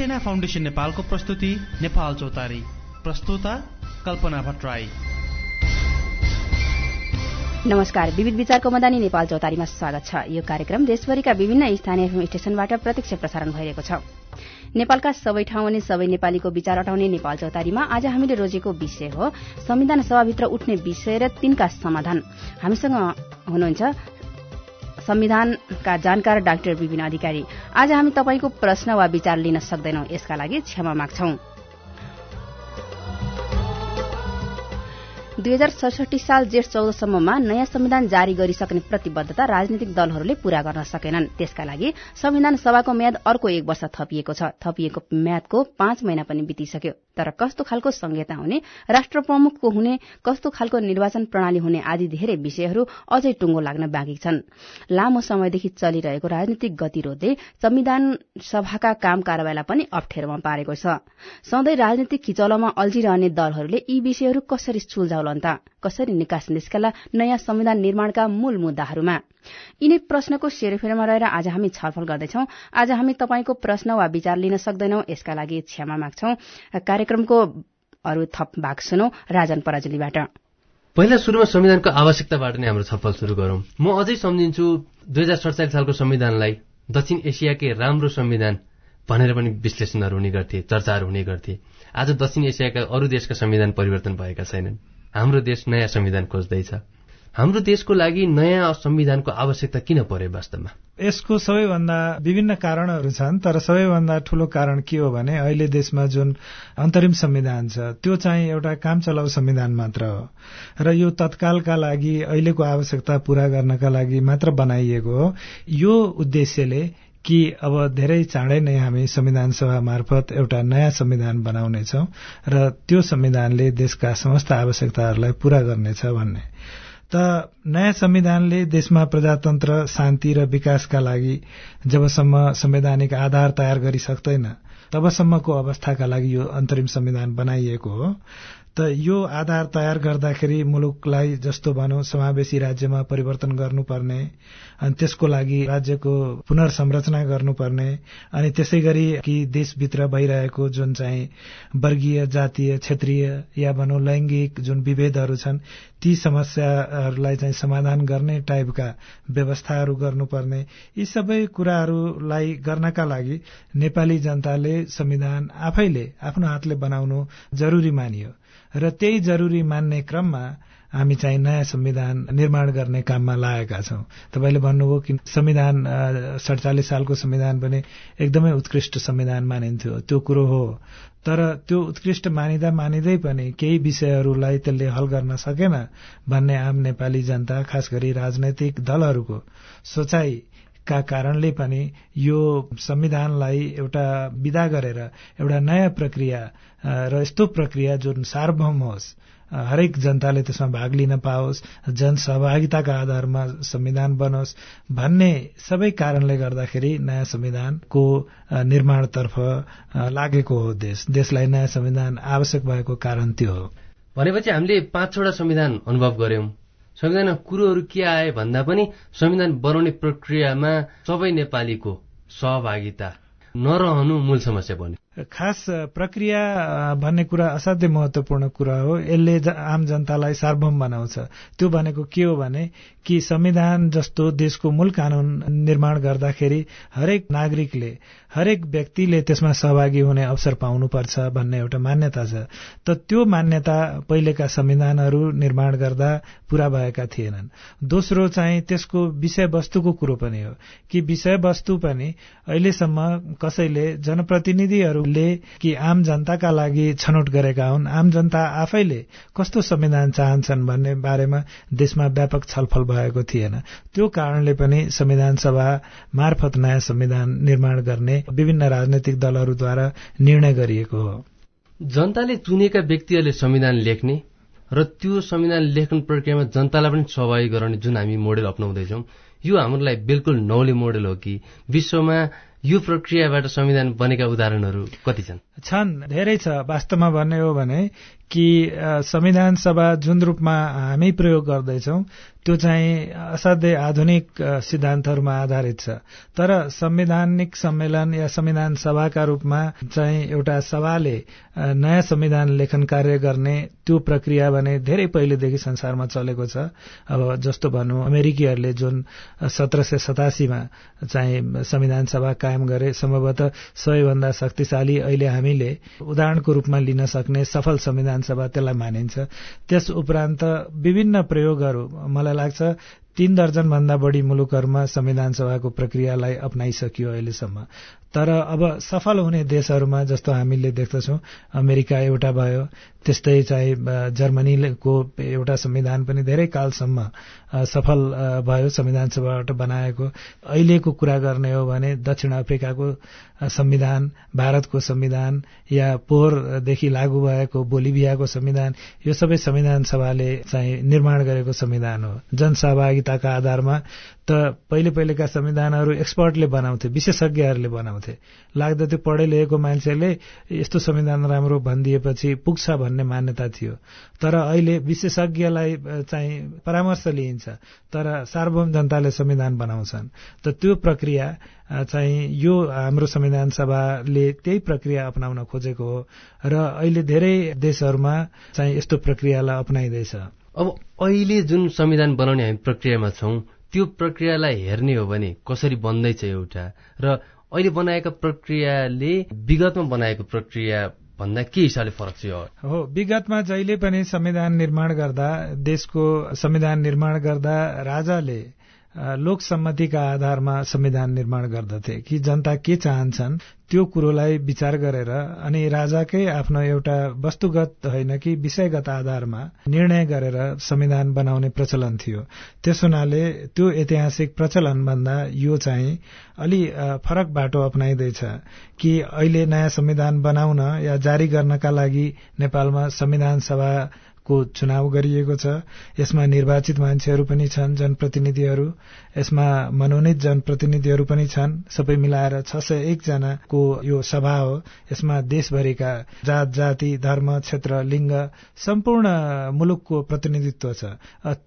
Antenna foundation नेपालको प्रस्तुति नेपाल चौतारी। प्रस्तुता कल्पना भट्टराई। नमस्कार। विविध विचारको मदानी नेपाल चौतारीमा स्वागत छ। यो कार्यक्रम देशभरिका विभिन्न स्थानीय स्टेशनबाट प्रत्यक्ष प्रसारण भइरहेको छ। नेपालका सबै ठाउँ अनि सबै नेपालीको विचार अटाउने नेपाल चौतारीमा आज हामीले रोजेको विषय हो। संविधान सभाभित्र उठ्ने विषय र तिनका समाधान। हामीसँग हुनुहुन्छ संविधानका जानकार डाक्टर विपिन अधिकारी। आज हामी तपाईँको प्रश्न वा विचार लिन सक्दैनौ। यसका लागि क्षमा माग्छौं। दुई हजार सडसठी साल जेठ चौधसम्ममा नयाँ संविधान जारी गरिसक्ने प्रतिबद्धता राजनीतिक दलहरूले पूरा गर्न सकेनन्। त्यसका लागि संविधान सभाको म्याद अर्को एक वर्ष थपिएको छ। थपिएको म्यादको पाँच महिना पनि बितिसक्यो। तर कस्तो खालको संहिता हुने राष्ट्र प्रमुखको हुने कस्तो खालको निर्वाचन प्रणाली हुने आदि धेरै विषयहरू अझै टुङ्गो लाग्न बाँकी छन्। लामो समयदेखि चलिरहेको राजनीतिक गतिरोधले संविधान सभाका काम कारवाहीलाई पनि अप्ठ्यारोमा पारेको छ। सधैँ राजनीतिक खिचौलामा अल्झिरहने दलहरूले यी विषयहरू कसरी सुल्झाउला कसरी निकास निस्कला नयाँ संविधान निर्माणका मूल मुद्दाहरूमा? यिनै प्रश्नको सेरोफेरोमा रहेर आज हामी छलफल गर्दैछौ। आज हामी तपाईँको प्रश्न वा विचार लिन सक्दैनौ यसका लागि क्षमा माग्छौ। कार्यक्रमको अरू थप भाग सुनौ राजन पराजुलीबाट। पहिला सुरुमा संविधानको आवश्यकताबाट नै हाम्रो छलफल शुरू गरौं। म अझै सम्झिन्छु दुई हजार सडचालिस सालको संविधानलाई दक्षिण एसियाकै राम्रो संविधान भनेर पनि विश्लेषणहरू हुने गर्थे चर्चाहरू हुने गर्थे। आज दक्षिण एसियाका अरू देशका संविधान परिवर्तन भएका छैनन्। हाम्रो देश नयाँ संविधान खोज्दैछ। हाम्रो देशको लागि नयाँ संविधानको आवश्यकता किन पर्यो वास्तवमा? यसको सबैभन्दा विभिन्न कारणहरू छन् तर सबैभन्दा ठूलो कारण के हो भने अहिले देशमा जुन अन्तरिम संविधान छ त्यो चाहिँ एउटा काम चलाउ संविधान मात्र हो। र यो तत्कालका लागि अहिलेको आवश्यकता पूरा गर्नका लागि मात्र बनाइएको हो। यो उद्देश्यले कि अब धेरै चाँडै नै हामी संविधान सभा मार्फत एउटा नयाँ संविधान बनाउनेछौ र त्यो संविधानले देशका समस्त आवश्यकताहरूलाई पूरा गर्नेछ भन्ने। त नयाँ संविधानले देशमा प्रजातन्त्र शान्ति र विकासका लागि जबसम्म संवैधानिक आधार तयार गरिसक्दैन तबसम्मको अवस्थाका लागि यो अन्तरिम संविधान बनाइएको हो। यो आधार तयार गर्दाखेरि मुलुकलाई जस्तो भनौँ समावेशी राज्यमा परिवर्तन गर्नुपर्ने अनि त्यसको लागि राज्यको पुनर्संरचना गर्नुपर्ने अनि त्यसै गरी कि देशभित्र भइरहेको जुन चाहिँ वर्गीय जातीय क्षेत्रीय या भनौँ लैङ्गिक जुन विभेदहरू छन् ती समस्याहरूलाई चाहिँ समाधान गर्ने टाइपका व्यवस्थाहरू गर्नुपर्ने यी सबै कुराहरूलाई गर्नका लागि नेपाली जनताले संविधान आफैले आफ्नो हातले बनाउनु जरुरी मानियो। र त्यही जरुरी मान्ने क्रममा हामी चाहिँ नयाँ संविधान निर्माण गर्ने काममा लागेका छौं। तपाईँले भन्नुभयो कि संविधान सडचालिस सालको संविधान पनि एकदमै उत्कृष्ट संविधान मानिन्थ्यो। त्यो कुरो हो। तर त्यो उत्कृष्ट मानिँदा मानिँदै पनि केही विषयहरूलाई त्यसले हल गर्न सकेन भन्ने आम नेपाली जनता खास गरी राजनैतिक दलहरूको सोचाइ का कारणले पनि यो संविधानलाई एउटा विदा गरेर एउटा नयाँ प्रक्रिया र यस्तो प्रक्रिया जुन सार्वभौम होस् हरेक जनताले त्यसमा भाग लिन पाओस् जनसहभागिताका आधारमा संविधान बनोस् भन्ने सबै कारणले गर्दाखेरि नयाँ संविधानको निर्माणतर्फ लागेको हो देश। देशलाई नयाँ संविधान आवश्यक भएको कारण त्यो हो। भनेपछि हामीले पाँच छोटा संविधान अनुभव गर्यौं संविधानमा कुरोहरू के आए भन्दा पनि संविधान बनाउने प्रक्रियामा सबै नेपालीको सहभागिता नरहनु मूल समस्या बन्यो। खास प्रक्रिया भन्ने कुरा असाध्यै महत्वपूर्ण कुरा हो। यसले आम जनतालाई सार्वभौम बनाउँछ। त्यो भनेको के हो भने कि संविधान जस्तो देशको मूल कानून निर्माण गर्दाखेरि हरेक नागरिकले हरेक व्यक्तिले त्यसमा सहभागी हुने अवसर पाउनुपर्छ भन्ने एउटा मान्यता छ। त त्यो मान्यता पहिलेका संविधानहरू निर्माण गर्दा पूरा भएका थिएनन्। दोस्रो चाहिँ त्यसको विषयवस्तुको कुरो पनि हो कि विषयवस्तु पनि अहिलेसम्म कसैले जनप्रतिनिधिहरूले कि आम जनताका लागि छनौट गरेका हुन् आम जनता आफैले कस्तो संविधान चाहन्छन् भन्ने बारेमा देशमा व्यापक छलफल भएको थिएन। त्यो कारणले पनि संविधान सभा मार्फत नयाँ संविधान निर्माण गर्ने विभिन्न राजनैतिक दलहरूद्वारा निर्णय गरिएको हो। जनताले चुनेका व्यक्तिहरूले संविधान लेख्ने र त्यो संविधान लेखन प्रक्रियामा जनतालाई पनि सहभागी गराउने जुन हामी मोडेल अप्नाउँदैछौँ यो हाम्रो लागि बिल्कुल नौले मोडेल हो कि विश्वमा यो प्रक्रियाबाट संविधान बनेका उदाहरणहरू कति छन्? छन्। धेरै छ वास्तवमा भन्ने हो भने कि संविधान सभा जुन रूपमा हामी प्रयोग गर्दैछौ त्यो चाहिँ असाध्यै आधुनिक सिद्धान्तहरूमा आधारित छ। तर संवैधानिक सम्मेलन या संविधान सभाका रूपमा चाहिँ एउटा सभाले नयाँ संविधान लेखन कार्य गर्ने त्यो प्रक्रिया भने धेरै पहिलेदेखि संसारमा चलेको छ। अब जस्तो भनौँ अमेरिकीहरूले जुन सत्र सय सतासीमा चाहिँ संविधान सभा कायम गरे सम्भवतः सबैभन्दा शक्तिशाली अहिले हामीले उदाहरणको रूपमा लिन सक्ने सफल संविधान सभा त्यसलाई मानिन्छ। त्यस उपरान्त विभिन्न प्रयोगहरू मलाई लाग्छ तीन दर्जन भन्दा बढी मुलुकहरूमा संविधान सभाको प्रक्रियालाई अप्नाइसकियो अहिलेसम्म। तर अब सफल हुने देशहरूमा जस्तो हामीले देख्दछौँ अमेरिका एउटा भयो त्यस्तै चाहिँ जर्मनीको एउटा संविधान पनि धेरै कालसम्म सफल भयो संविधान सभाबाट बनाएको। अहिलेको कुरा गर्ने हो भने दक्षिण अफ्रिकाको संविधान भारतको संविधान या पोहोरदेखि लागू भएको बोलिभियाको संविधान यो सबै संविधान सभाले चाहिँ निर्माण गरेको संविधान हो। जनसहभागिताका आधारमा त पहिले पहिलेका संविधानहरू एक्सपर्टले बनाउँथे विशेषज्ञहरूले बनाउँथे। लाग्दा त्यो पढे लेखेको मान्छेले यस्तो संविधान राम्रो भनिदिएपछि पुग्छ भन्ने मान्यता थियो। तर अहिले विशेषज्ञलाई चाहिँ परामर्श लिइन्छ तर सार्वभौम जनताले संविधान बनाउँछन्। त त्यो प्रक्रिया चाहिँ यो हाम्रो संविधान सभाले त्यही प्रक्रिया अपनाउन खोजेको हो र अहिले धेरै देशहरूमा चाहिँ यस्तो प्रक्रियालाई अप्नाइँदैछ। अब अहिले जुन संविधान बनाउने हामी प्रक्रियामा छौं त्यो प्रक्रियालाई हेर्ने हो भने कसरी बन्दैछ एउटा? र अहिले बनाएका प्रक्रियाले विगतमा बनाएको प्रक्रिया भन्दा के हिसाबले फरक छ हो विगतमा जहिले पनि संविधान निर्माण गर्दा देशको संविधान निर्माण गर्दा राजाले लोकसम्मतिका आधारमा संविधान निर्माण गर्दथे कि जनता के चाहन्छन् त्यो कुरोलाई विचार गरेर अनि राजाकै आफ्नो एउटा वस्तुगत होइन कि विषयगत आधारमा निर्णय गरेर संविधान बनाउने प्रचलन थियो। त्यस हुनाले त्यो ऐतिहासिक प्रचलन भन्दा यो चाहिँ अलि फरक बाटो अप्नाइँदैछ कि अहिले नयाँ संविधान बनाउन या जारी गर्नका लागि नेपालमा संविधान सभा को चुनाव गरिएको छ। यसमा निर्वाचित मान्छेहरू पनि छन् जनप्रतिनिधिहरू। यसमा मनोनित जनप्रतिनिधिहरू पनि छन्। सबै मिलाएर छ सय एकजनाको यो सभा हो। यसमा देशभरिका जात जाति धर्म क्षेत्र लिङ्ग सम्पूर्ण मुलुकको प्रतिनिधित्व छ।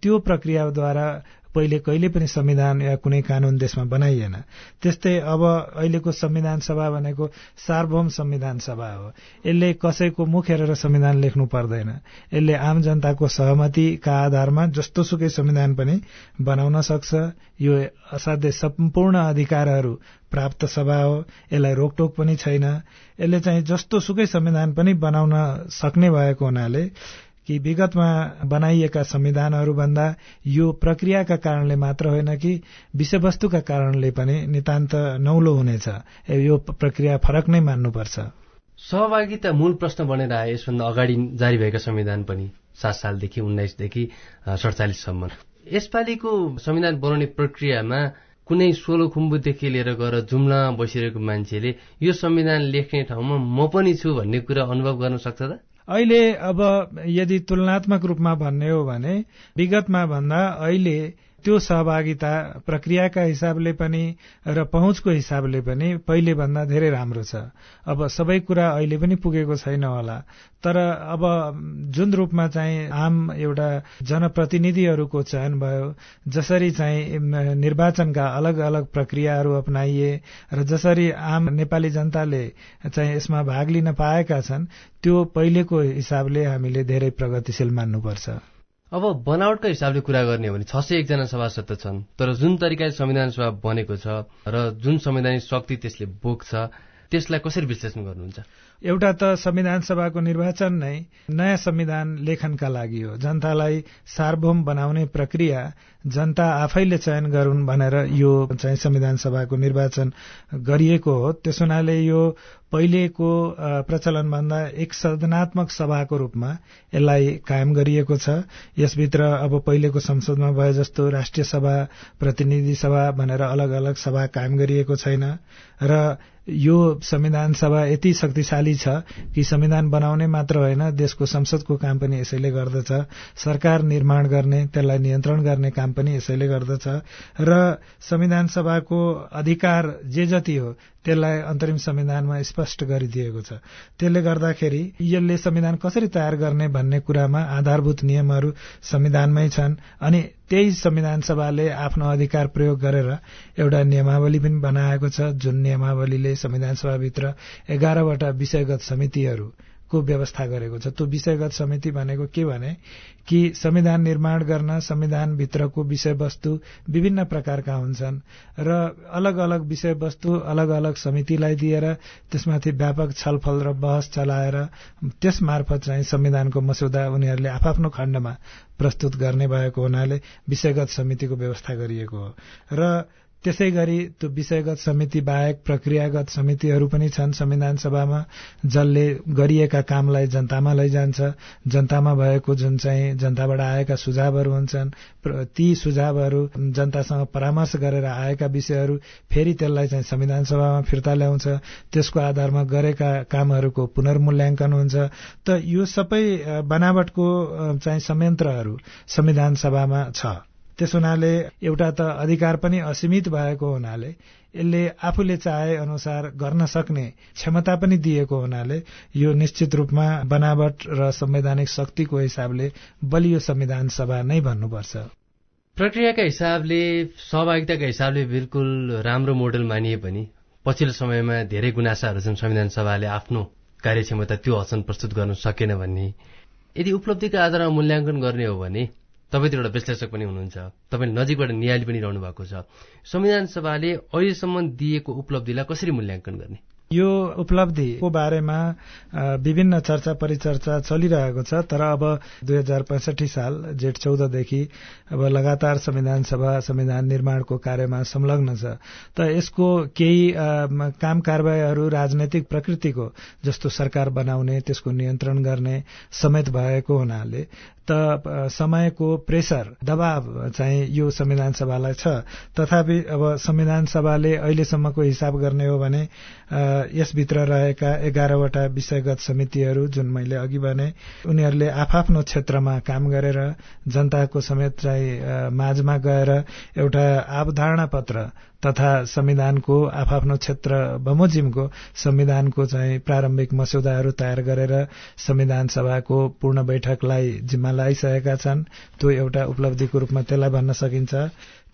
त्यो प्रक्रियाद्वारा पहिले कहिले पनि संविधान या कुनै कानून देशमा बनाइएन। त्यस्तै अब अहिलेको संविधान सभा भनेको सार्वभौम संविधान सभा हो। यसले कसैको मुख हेरेर संविधान लेख्नु पर्दैन। यसले आम जनताको सहमतिका आधारमा जस्तो सुकै संविधान पनि बनाउन सक्छ। यो असाध्य सम्पूर्ण अधिकारहरू प्राप्त सभा हो। यसलाई रोकटोक पनि छैन। यसले चाहिँ जस्तो सुकै संविधान पनि बनाउन सक्ने भएको हुनाले कि विगतमा बनाइएका संविधानहरू भन्दा यो प्रक्रियाका कारणले मात्र होइन कि विषयवस्तुका कारणले पनि नितान्त नौलो हुनेछ। यो प्रक्रिया फरक नै मान्नुपर्छ। सहभागिता मूल प्रश्न बनेर आए यसभन्दा अगाडि जारी भएका संविधान पनि सात सालदेखि उन्नाइसदेखि सडचालिससम्म। यसपालिको संविधान बनाउने प्रक्रियामा कुनै सोलो खुम्बुदेखि लिएर गएर जुम्ला बसिरहेको मान्छेले यो संविधान लेख्ने ठाउँमा म पनि छु भन्ने कुरा अनुभव गर्न सक्छ त? अहिले अब यदि तुलनात्मक रूपमा भन्ने हो भने विगतमा भन्दा अहिले त्यो सहभागिता प्रक्रियाका हिसाबले पनि र पहुँचको हिसाबले पनि पहिले भन्दा धेरै राम्रो छ। अब सबै कुरा अहिले पनि पुगेको छैन होला। तर अब जुन रूपमा चाहिँ आम एउटा जनप्रतिनिधिहरूको चयन भयो जसरी चाहिँ निर्वाचनका अलग अलग प्रक्रियाहरू अप्नाइए र जसरी आम नेपाली जनताले चाहिँ यसमा भाग लिन पाएका छन् त्यो पहिलेको हिसाबले हामीले धेरै प्रगतिशील मान्नुपर्छ। अब बनावटको हिसाबले कुरा गर्ने हो भने छ सय एकजना सभासद त छन्। तर जुन तरिकाले संविधान सभा बनेको छ र जुन संवैधानिक शक्ति त्यसले बोक्छ त्यसलाई कसरी विश्लेषण गर्नुहुन्छ? एउटा त संविधान सभाको निर्वाचन नै नयाँ संविधान लेखनका लागि हो। जनतालाई सार्वभौम बनाउने प्रक्रिया जनता आफैले चयन गरून् भनेर यो चाहिँ संविधान सभाको निर्वाचन गरिएको हो। त्यस हुनाले यो पहिलेको प्रचलनभन्दा एक सदनात्मक सभाको रूपमा यसलाई कायम गरिएको छ। यसभित्र अब पहिलेको संसदमा भए जस्तो राष्ट्रिय सभा प्रतिनिधि सभा भनेर अलग अलग सभा कायम गरिएको छैन। र यो संविधान सभा यति शक्तिशाली छ कि संविधान बनाउने मात्र होइन देशको संसदको काम पनि यसैले गर्दछ। सरकार निर्माण गर्ने त्यसलाई नियन्त्रण गर्ने काम पनि यसैले गर्दछ। र संविधान सभाको अधिकार जे जति हो त्यसलाई अन्तरिम संविधानमा स्पष्ट गरिदिएको छ। त्यसले गर्दाखेरि यसले संविधान कसरी तयार गर्ने भन्ने कुरामा आधारभूत नियमहरू संविधानमै छन् अनि त्यही संविधान सभाले आफ्नो अधिकार प्रयोग गरेर एउटा नियमावली पनि बनाएको छ जुन नियमावलीले संविधान सभाभित्र एघारवटा विषयगत समितिहरू को व्यवस्था गरेको छ। त्यो विषयगत समिति भनेको के भने कि संविधान निर्माण गर्न संविधानभित्रको विषयवस्तु विभिन्न प्रकारका हुन्छन् र अलग अलग विषयवस्तु अलग अलग समितिलाई दिएर त्यसमाथि व्यापक छलफल र बहस चलाएर त्यस मार्फत चाहिँ संविधानको मस्यौदा उनीहरूले आफ्नो खण्डमा प्रस्तुत गर्ने भएको हुनाले विषयगत समितिको व्यवस्था गरिएको हो। र त्यसै गरी त्यो विषयगत समिति बाहेक प्रक्रियागत समितिहरू पनि छन्। संविधान सभामा जसले गरिएका कामलाई जनतामा लैजान्छ। जनतामा भएको जुन चाहिँ जनताबाट आएका सुझावहरू हुन्छन् ती सुझावहरू जनतासँग परामर्श गरेर आएका विषयहरू फेरि त्यसलाई चाहिँ संविधान सभामा फिर्ता ल्याउँछ। त्यसको आधारमा गरेका कामहरूको पुनर्मूल्याङ्कन हुन्छ। त यो सबै बनावटको चाहिँ संयन्त्रहरू संविधान सभामा छ। त्यस हुनाले एउटा त अधिकार पनि असीमित भएको हुनाले यसले आफूले चाहे अनुसार गर्न सक्ने क्षमता पनि दिएको हुनाले यो निश्चित रूपमा बनावट र संवैधानिक शक्तिको हिसाबले बलियो संविधान सभा नै भन्नुपर्छ। प्रक्रियाका हिसाबले सहभागिताका हिसाबले बिल्कुल राम्रो मोडल मानिए पनि पछिल्लो समयमा धेरै गुनासाहरू छन् संविधान सभाले आफ्नो कार्यक्षमता त्यो हसन प्रस्तुत गर्न सकेन भन्ने। यदि उपलब्धिका आधारमा मूल्याङ्कन गर्ने हो भने तपाईँ त एउटा विश्लेषक पनि हुनुहुन्छ। तपाईँले नजिकबाट नियाली पनि रहनु भएको छ। संविधान सभाले अहिलेसम्म दिएको उपलब्धिलाई कसरी मूल्याङ्कन गर्ने? यो उपलब्धिको बारेमा विभिन्न चर्चा परिचर्चा चलिरहेको छ तर अब दुई हजार पैसठी साल जेठ चौधदेखि अब लगातार संविधान सभा संविधान निर्माणको कार्यमा संलग्न छ। त यसको केही काम कारवाहीहरू राजनैतिक प्रकृतिको जस्तो सरकार बनाउने त्यसको नियन्त्रण गर्ने समेत भएको हुनाले त समयको प्रेसर दबाव चाहिँ यो संविधान सभालाई छ। तथापि अब संविधान सभाले अहिलेसम्मको हिसाब गर्ने हो भने यसभित्र रहेका एघारवटा विषयगत समितिहरू जुन मैले अघि भने उनीहरूले आफआफ्नो क्षेत्रमा काम गरेर जनताको समेत चाहिँ माझमा गएर एउटा अवधारणा पत्र तथा संविधानको आफ्नो क्षेत्र बमोजिमको संविधानको चाहिँ प्रारम्भिक मस्यौदाहरू तयार गरेर संविधान सभाको पूर्ण बैठकलाई जिम्मा लगाइसकेका छन्। त्यो एउटा उपलब्धिको रूपमा त्यसलाई भन्न सकिन्छ।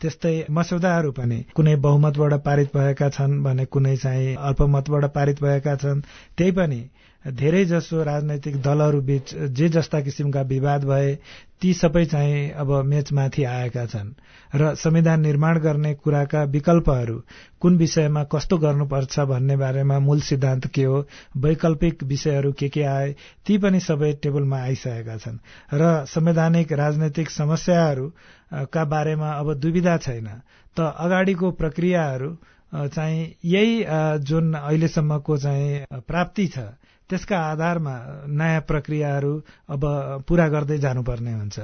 त्यस्तै मस्यौदाहरू पनि कुनै बहुमतबाट पारित भएका छन् भने कुनै चाहिँ अल्पमतबाट पारित भएका छन्। त्यही पनि धेरै जसो राजनैतिक दलहरू बीच जे जस्ता किसिमका विवाद भए ती सबै चाहिँ अब मेचमाथि आएका छन्। र संविधान निर्माण गर्ने कुराका विकल्पहरू कुन विषयमा कस्तो गर्नुपर्छ भन्ने बारेमा मूल सिद्धान्त के हो वैकल्पिक विषयहरू के के आए ती पनि सबै टेबलमा आइसकेका छन्। र संवैधानिक राजनैतिक समस्याहरूका बारेमा अब दुविधा छैन। त अगाडिको प्रक्रियाहरू चाहिँ यही जुन अहिलेसम्मको चाहिँ प्राप्ति छ त्यसका आधारमा नयाँ प्रक्रियाहरू अब पूरा गर्दै जानुपर्ने हुन्छ।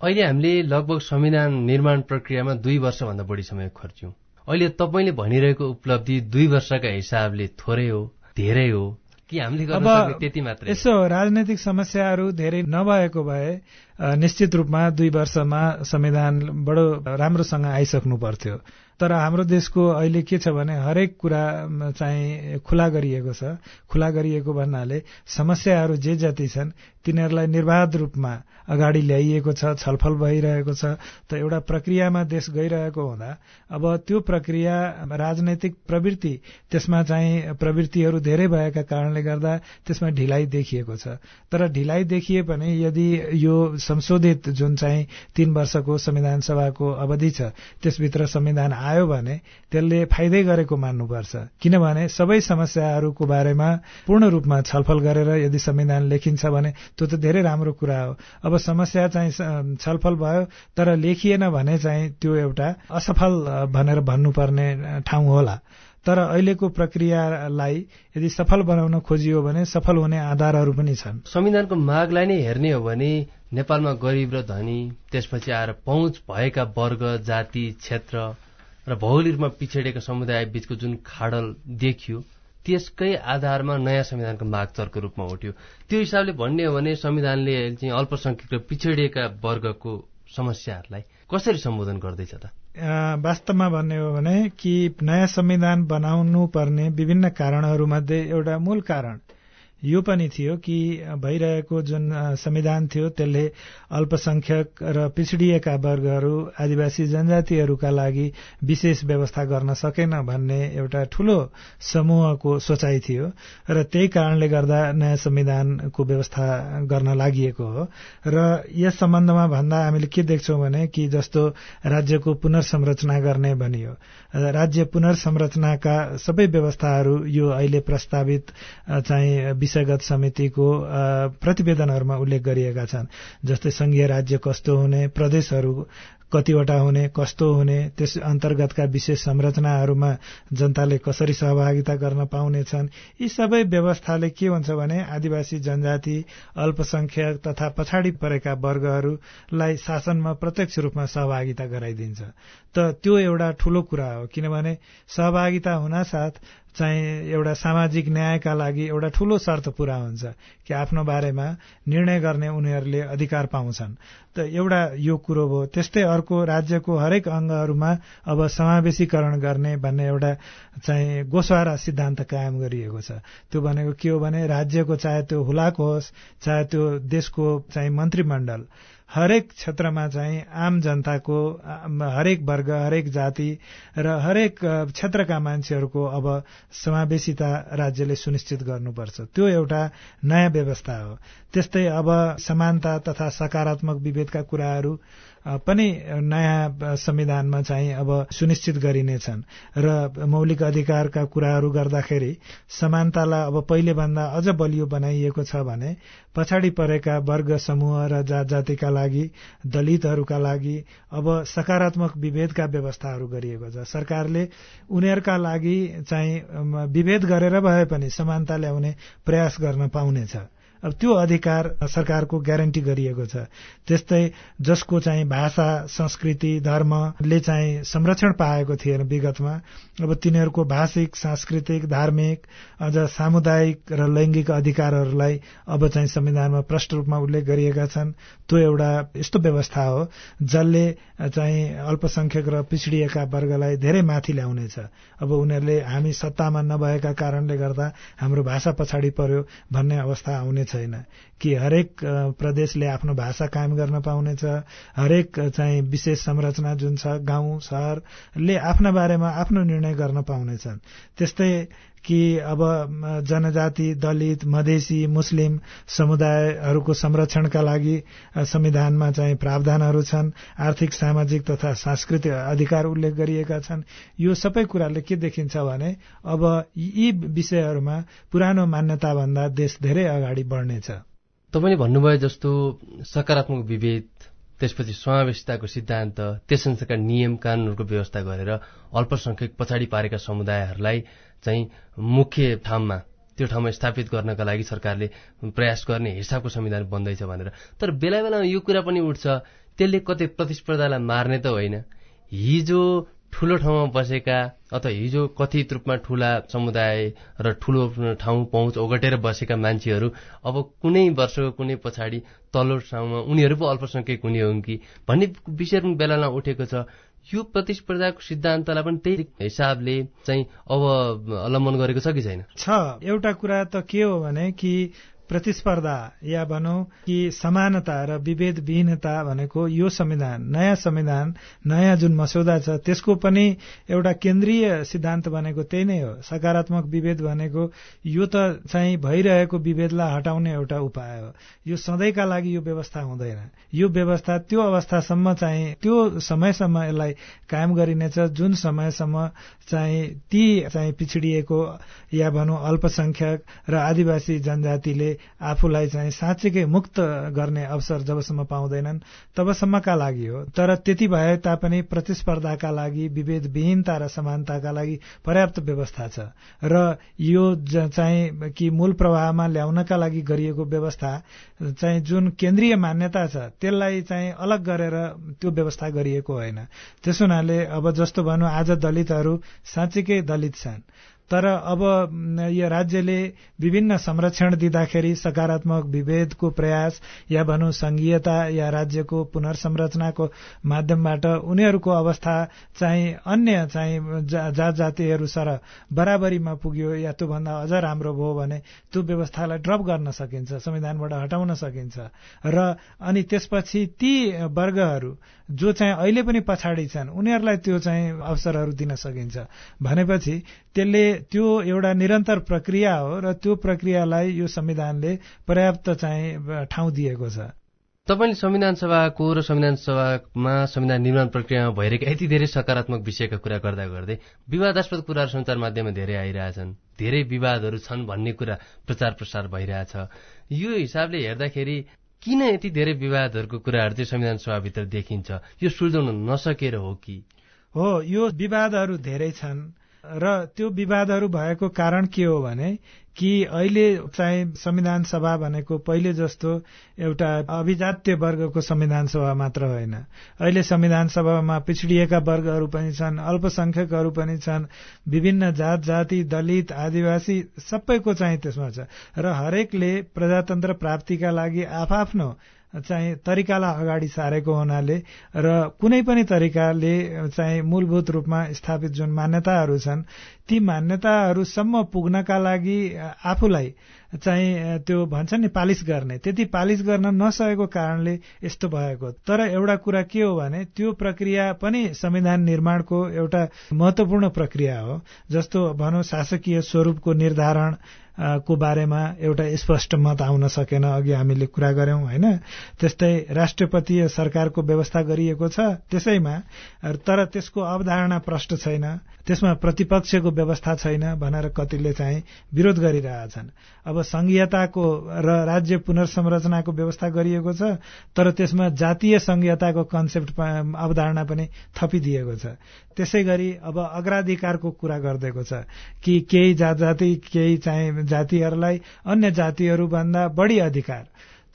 अहिले हामीले लगभग संविधान निर्माण प्रक्रियामा दुई वर्षभन्दा बढी समय खर्च्यौं। अहिले तपाईँले भनिरहेको उपलब्धि दुई वर्षका हिसाबले थोरै हो धेरै हो कि हामीले अब त्यति मात्र? यसो राजनैतिक समस्याहरू धेरै नभएको भए निश्चित रूपमा दुई वर्षमा संविधान बडो राम्रोसँग आइसक्नु पर्थ्यो। तर हाम्रो देशको अहिले के छ भने हरेक कुरा चाहिँ खुला गरिएको छ। खुला गरिएको भन्नाले समस्याहरू जे जति छन् तिनीहरूलाई निर्वाध रूपमा अगाडि ल्याइएको छ छलफल भइरहेको छ। त एउटा प्रक्रियामा देश गइरहेको हुँदा अब त्यो प्रक्रिया राजनैतिक प्रवृत्ति त्यसमा चाहिँ प्रवृत्तिहरू धेरै भएका कारणले गर्दा त्यसमा ढिलाइ देखिएको छ। तर ढिलाइ देखिए पनि यदि यो संशोधित जुन चाहिँ तीन वर्षको संविधान सभाको अवधि छ त्यसभित्र संविधान आयो भने त्यसले फाइदै गरेको मान्नुपर्छ। किनभने सबै समस्याहरूको बारेमा पूर्ण रूपमा छलफल गरेर यदि संविधान लेखिन्छ भने त्यो त धेरै राम्रो कुरा हो। अब समस्या चाहिँ छलफल भयो तर लेखिएन भने चाहिँ त्यो एउटा असफल भनेर भन्नुपर्ने ठाउँ होला। तर अहिलेको प्रक्रियालाई यदि सफल बनाउन खोजियो भने सफल हुने आधारहरू पनि छन्। संविधानको मागलाई नै हेर्ने हो भने नेपालमा गरिब र धनी त्यसपछि आएर पहुँच भएका वर्ग जाति क्षेत्र र भौगोलिक रूपमा पिछडिएका समुदाय बीचको जुन खाडल देखियो त्यसकै आधारमा नयाँ संविधानको माग चर्को रूपमा उठ्यो। त्यो हिसाबले भन्ने हो भने संविधानले चाहिँ अल्पसंख्यक र पिछडिएका वर्गको समस्याहरूलाई कसरी सम्बोधन गर्दैछ त? वास्तवमा भन्ने हो भने कि नयाँ संविधान बनाउनु पर्ने विभिन्न कारणहरूमध्ये एउटा मूल कारण यो पनि थियो कि भइरहेको जुन संविधान थियो त्यसले अल्पसंख्यक र पिछडिएका वर्गहरू आदिवासी जनजातिहरूका लागि विशेष व्यवस्था गर्न सकेन भन्ने एउटा ठूलो समूहको सोचाइ थियो र त्यही कारणले गर्दा नयाँ संविधानको व्यवस्था गर्न लागि हो। र यस सम्बन्धमा भन्दा हामीले के देख्छौँ भने कि जस्तो राज्यको पुनर्संरचना गर्ने भनियो। राज्य पुनर्संरचनाका सबै व्यवस्थाहरू यो अहिले प्रस्तावित चाहिँ विषयगत समितिको प्रतिवेदनहरूमा उल्लेख गरिएका छन् जस्तै संघीय राज्य कस्तो हुने प्रदेशहरू कतिवटा हुने कस्तो हुने त्यस अन्तर्गतका विशेष संरचनाहरूमा जनताले कसरी सहभागिता गर्न पाउनेछन् यी सबै व्यवस्थाले के हुन्छ भने आदिवासी जनजाति अल्पसंख्यक तथा पछाडि परेका वर्गहरूलाई शासनमा प्रत्यक्ष रूपमा सहभागिता गराइदिन्छ। त त्यो एउटा ठूलो कुरा हो किनभने सहभागिता हुनासाथ चाहिँ एउटा सामाजिक न्यायका लागि एउटा ठूलो शर्त पूरा हुन्छ कि आफ्नो बारेमा निर्णय गर्ने उनीहरूले अधिकार पाउँछन्। त एउटा यो कुरो भयो त्यस्तै अर्को राज्यको हरेक अङ्गहरूमा अब समावेशीकरण गर्ने भन्ने एउटा चाहिँ गोसवारा सिद्धान्त कायम गरिएको छ। त्यो भनेको के हो भने राज्यको चाहे त्यो हुलाक होस् चाहे त्यो देशको चाहिँ मन्त्रीमण्डल हरेक क्षेत्रमा चाहिँ आम जनताको हरेक वर्ग हरेक जाति र हरेक क्षेत्रका मान्छेहरूको अब समावेशिता राज्यले सुनिश्चित गर्नुपर्छ। त्यो एउटा नयाँ व्यवस्था हो। त्यस्तै अब समानता तथा सकारात्मक विभेदका कुराहरू पनि नयाँ संविधानमा चाहिँ अब सुनिश्चित गरिनेछन्। र मौलिक अधिकारका कुराहरू गर्दाखेरि समानतालाई अब पहिलेभन्दा अझ बलियो बनाइएको छ भने पछाडि परेका वर्ग समूह र जात जातिका लागि दलितहरूका लागि अब सकारात्मक विभेदका व्यवस्थाहरू गरिएको छ। सरकारले उनीहरूका लागि चाहिँ विभेद गरेर भए पनि समानता ल्याउने प्रयास गर्न पाउनेछ। अब त्यो अधिकार सरकारको ग्यारेन्टी गरिएको छ। त्यस्तै जसको चाहिँ भाषा संस्कृति धर्मले चाहिँ संरक्षण पाएको थिएन विगतमा अब तिनीहरूको भाषिक सांस्कृतिक धार्मिक अझ सामुदायिक र लैङ्गिक अधिकारहरूलाई अब चाहिँ संविधानमा प्रष्ट रूपमा उल्लेख गरिएका छन्। त्यो एउटा यस्तो व्यवस्था हो जसले चाहिँ अल्पसंख्यक र पिछडिएका वर्गलाई धेरै माथि ल्याउनेछ। अब उनीहरूले हामी सत्तामा नभएका कारणले गर्दा हाम्रो भाषा पछाडि पर्यो भन्ने अवस्था आउनेछ। छैन। कि हरेक प्रदेशले आफ्नो भाषा कायम गर्न पाउनेछ। हरेक चाहिँ विशेष संरचना जुन छ गाउँ सहरले आफ्ना बारेमा आफ्नो निर्णय गर्न पाउनेछन्। त्यस्तै कि अब जनजाति दलित मधेसी मुस्लिम समुदायहरूको संरक्षणका लागि संविधानमा चाहिँ प्रावधानहरू छन् आर्थिक सामाजिक तथा सांस्कृतिक अधिकार उल्लेख गरिएका छन्। यो सबै कुराले के देखिन्छ भने अब यी विषयहरूमा पुरानो मान्यताभन्दा देश धेरै अगाडि बढ्नेछ। तपाईँले भन्नुभयो जस्तो सकारात्मक विभेद त्यसपछि समावेशिताको सिद्धान्त त्यसअनुसारका नियम कानूनहरूको व्यवस्था गरेर अल्पसंख्यक पछाडि पारेका समुदायहरूलाई चाहिँ मुख्य ठाउँमा त्यो ठाउँमा स्थापित गर्नका लागि सरकारले प्रयास गर्ने हिसाबको संविधान बन्दैछ भनेर। तर बेला बेलामा यो कुरा पनि उठ्छ त्यसले कतै प्रतिस्पर्धालाई मार्ने त होइन। हिजो ठुलो ठाउँमा बसेका अथवा हिजो कथित रूपमा ठुला समुदाय र ठुलो ठाउँ पहुँच ओगटेर बसेका मान्छेहरू अब कुनै वर्षको कुनै पछाडि तल्लो ठाउँमा उनीहरू पो अल्पसंख्यक हुने हुन् कि? भन्ने विषय पनि बेलामा उठेको छ। यो प्रतिस्पर्धाको सिद्धान्तलाई पनि त्यही हिसाबले चाहिँ अब अवलम्बन गरेको छ कि छैन? छ। एउटा कुरा त के हो भने कि प्रतिस्पर्धा या भनौँ कि समानता र विभेद विहीनता भनेको यो संविधान नयाँ संविधान नयाँ जुन मस्यौदा छ त्यसको पनि एउटा केन्द्रीय सिद्धान्त भनेको त्यही नै हो। सकारात्मक विभेद भनेको यो त चाहिँ भइरहेको विभेदलाई हटाउने एउटा उपाय हो। यो सधैँका लागि यो व्यवस्था हुँदैन। यो व्यवस्था त्यो अवस्थासम्म चाहिँ त्यो समयसम्म यसलाई कायम गरिनेछ जुन समयसम्म चाहिँ ती चाहिँ पिछडिएको या भनौँ अल्पसंख्यक र आदिवासी जनजातिले आफूलाई चाहिँ साँच्चीकै मुक्त गर्ने अवसर जबसम्म पाउँदैनन् तबसम्मका लागि हो। तर त्यति भए तापनि प्रतिस्पर्धाका लागि विभेद विहीनता र समानताका लागि पर्याप्त व्यवस्था छ। र यो चाहिँ कि मूल प्रवाहमा ल्याउनका लागि गरिएको व्यवस्था चाहिँ जुन केन्द्रीय मान्यता छ त्यसलाई चाहिँ अलग गरेर त्यो व्यवस्था गरिएको होइन। त्यस हुनाले अब जस्तो भनौँ आज दलितहरू साँच्चीकै दलित छन्। तर अब यो राज्यले विभिन्न संरक्षण दिँदाखेरि सकारात्मक विभेदको प्रयास या भनौँ संघीयता या राज्यको पुनर्संरचनाको माध्यमबाट उनीहरूको अवस्था चाहिँ अन्य चाहिँ जात जातिहरू सर बराबरीमा पुग्यो या त्योभन्दा अझ राम्रो भयो भने त्यो व्यवस्थालाई ड्रप गर्न सकिन्छ संविधानबाट हटाउन सकिन्छ। र अनि त्यसपछि ती वर्गहरू जो चाहिँ अहिले पनि पछाडि छन् उनीहरूलाई त्यो चाहिँ अवसरहरू दिन सकिन्छ। भनेपछि त्यसले त्यो एउटा निरन्तर प्रक्रिया हो र त्यो प्रक्रियालाई यो संविधानले पर्याप्त चाहिँ ठाउँ दिएको छ। तपाईँले संविधान सभाको र संविधान सभामा संविधान निर्माण प्रक्रियामा भइरहेका यति धेरै सकारात्मक विषयका कुरा गर्दा गर्दै विवादास्पद कुराहरू सञ्चार माध्यममा धेरै आइरहेछन्। धेरै विवादहरू छन् भन्ने कुरा प्रचार प्रसार भइरहेछ। यो हिसाबले हेर्दाखेरि किन यति धेरै विवादहरूको कुराहरू चाहिँ संविधान सभाभित्र देखिन्छ? यो सुल्झाउन नसकेर हो कि? हो यो विवादहरू धेरै छन्। र त्यो विवादहरू भएको कारण के हो भने कि अहिले चाहिँ संविधान सभा भनेको पहिले जस्तो एउटा अभिजात्य वर्गको संविधान सभा मात्र होइन। अहिले संविधान सभामा पिछडिएका वर्गहरू पनि छन् अल्पसंख्यकहरू पनि छन् विभिन्न जात जाति दलित आदिवासी सबैको चाहिँ त्यसमा छ। र हरेकले प्रजातन्त्र प्राप्तिका लागि आफआफ्नो चाहिँ तरिकालाई अगाडि सारेको हुनाले र कुनै पनि तरिकाले चाहिँ मूलभूत रूपमा स्थापित जुन मान्यताहरू छन् ती मान्यताहरूसम्म पुग्नका लागि आफूलाई चाहिँ त्यो भन्छ नि पालिस गर्ने। त्यति पालिस गर्न नसकेको कारणले यस्तो भएको। तर एउटा कुरा के हो भने त्यो प्रक्रिया पनि संविधान निर्माणको एउटा महत्वपूर्ण प्रक्रिया हो जस्तो भनौँ शासकीय स्वरूपको निर्धारण को बारेमा एउटा स्पष्ट मत आउन सकेन अघि हामीले कुरा गर्यौं होइन? त्यस्तै राष्ट्रपतीय सरकारको व्यवस्था गरिएको छ त्यसैमा तर त्यसको अवधारणा प्रष्ट छैन त्यसमा प्रतिपक्षको व्यवस्था छैन भनेर कतिले चाहिँ विरोध गरिरहेछन्। अब संघीयताको र राज्य पुनर्संरचनाको व्यवस्था गरिएको छ तर त्यसमा जातीय संघीयताको कन्सेप्ट अवधारणा पनि थपिदिएको छ। त्यसै गरी अब अग्राधिकारको कुरा गरिदिएको छ कि केही जात जाति केही चाहिँ जातिहरूलाई अन्य जातिहरूभन्दा बढी अधिकार।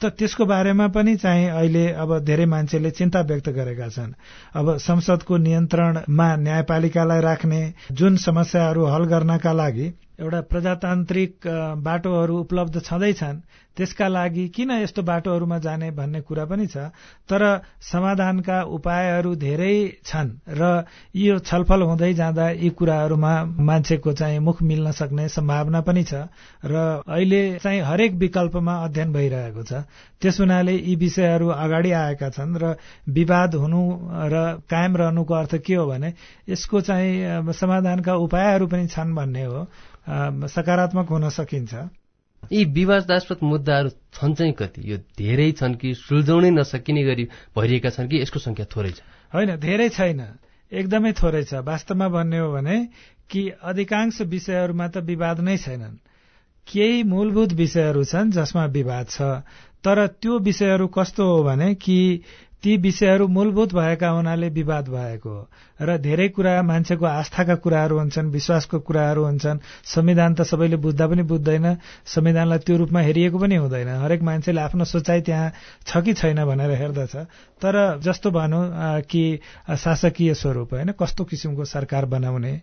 त त्यसको बारेमा पनि चाहिँ अहिले अब धेरै मान्छेले चिन्ता व्यक्त गरेका छन्। अब संसदको नियन्त्रणमा न्यायपालिकालाई राख्ने जुन समस्याहरू हल गर्नका लागि एउटा प्रजातान्त्रिक बाटोहरू उपलब्ध छँदैछन्। त्यसका लागि किन यस्तो बाटोहरूमा जाने भन्ने कुरा पनि छ। तर समाधानका उपायहरू धेरै छन् र यो छलफल हुँदै जाँदा यी कुराहरूमा मान्छेको चाहिँ मुख मिल्न सक्ने सम्भावना पनि छ र अहिले चाहिँ हरेक विकल्पमा अध्ययन भइरहेको छ। त्यस हुनाले यी विषयहरू अगाडि आएका छन् र विवाद हुनु र कायम रहनुको अर्थ के हो भने यसको चाहिँ समाधानका उपायहरू पनि छन् भन्ने हो। सकारात्मक हुन सकिन्छ। यी विवादास्पद मुद्दाहरू छन् चाहिँ कति? यो धेरै छन् कि सुल्झाउनै नसकिने गरी भइरहेका छन् कि यसको संख्या थोरै छ? होइन धेरै छैन। एकदमै थोरै छ। वास्तवमा भन्ने हो भने कि अधिकांश विषयहरूमा त विवाद नै छैनन्। केही मूलभूत विषयहरू छन् जसमा विवाद छ। तर त्यो विषयहरू कस्तो हो भने कि ती विषयहरू मूलभूत भएका हुनाले विवाद भएको र धेरै कुरा मान्छेको आस्थाका कुराहरू हुन्छन् विश्वासको कुराहरू हुन्छन्। संविधान त सबैले बुझ्दा पनि बुझ्दैन संविधानलाई त्यो रूपमा हेरिएको पनि हुँदैन। हरेक मान्छेले आफ्नो सोचाइ त्यहाँ छ कि छैन भनेर हेर्दछ। तर जस्तो भनौँ कि शासकीय स्वरूप होइन कस्तो किसिमको सरकार बनाउने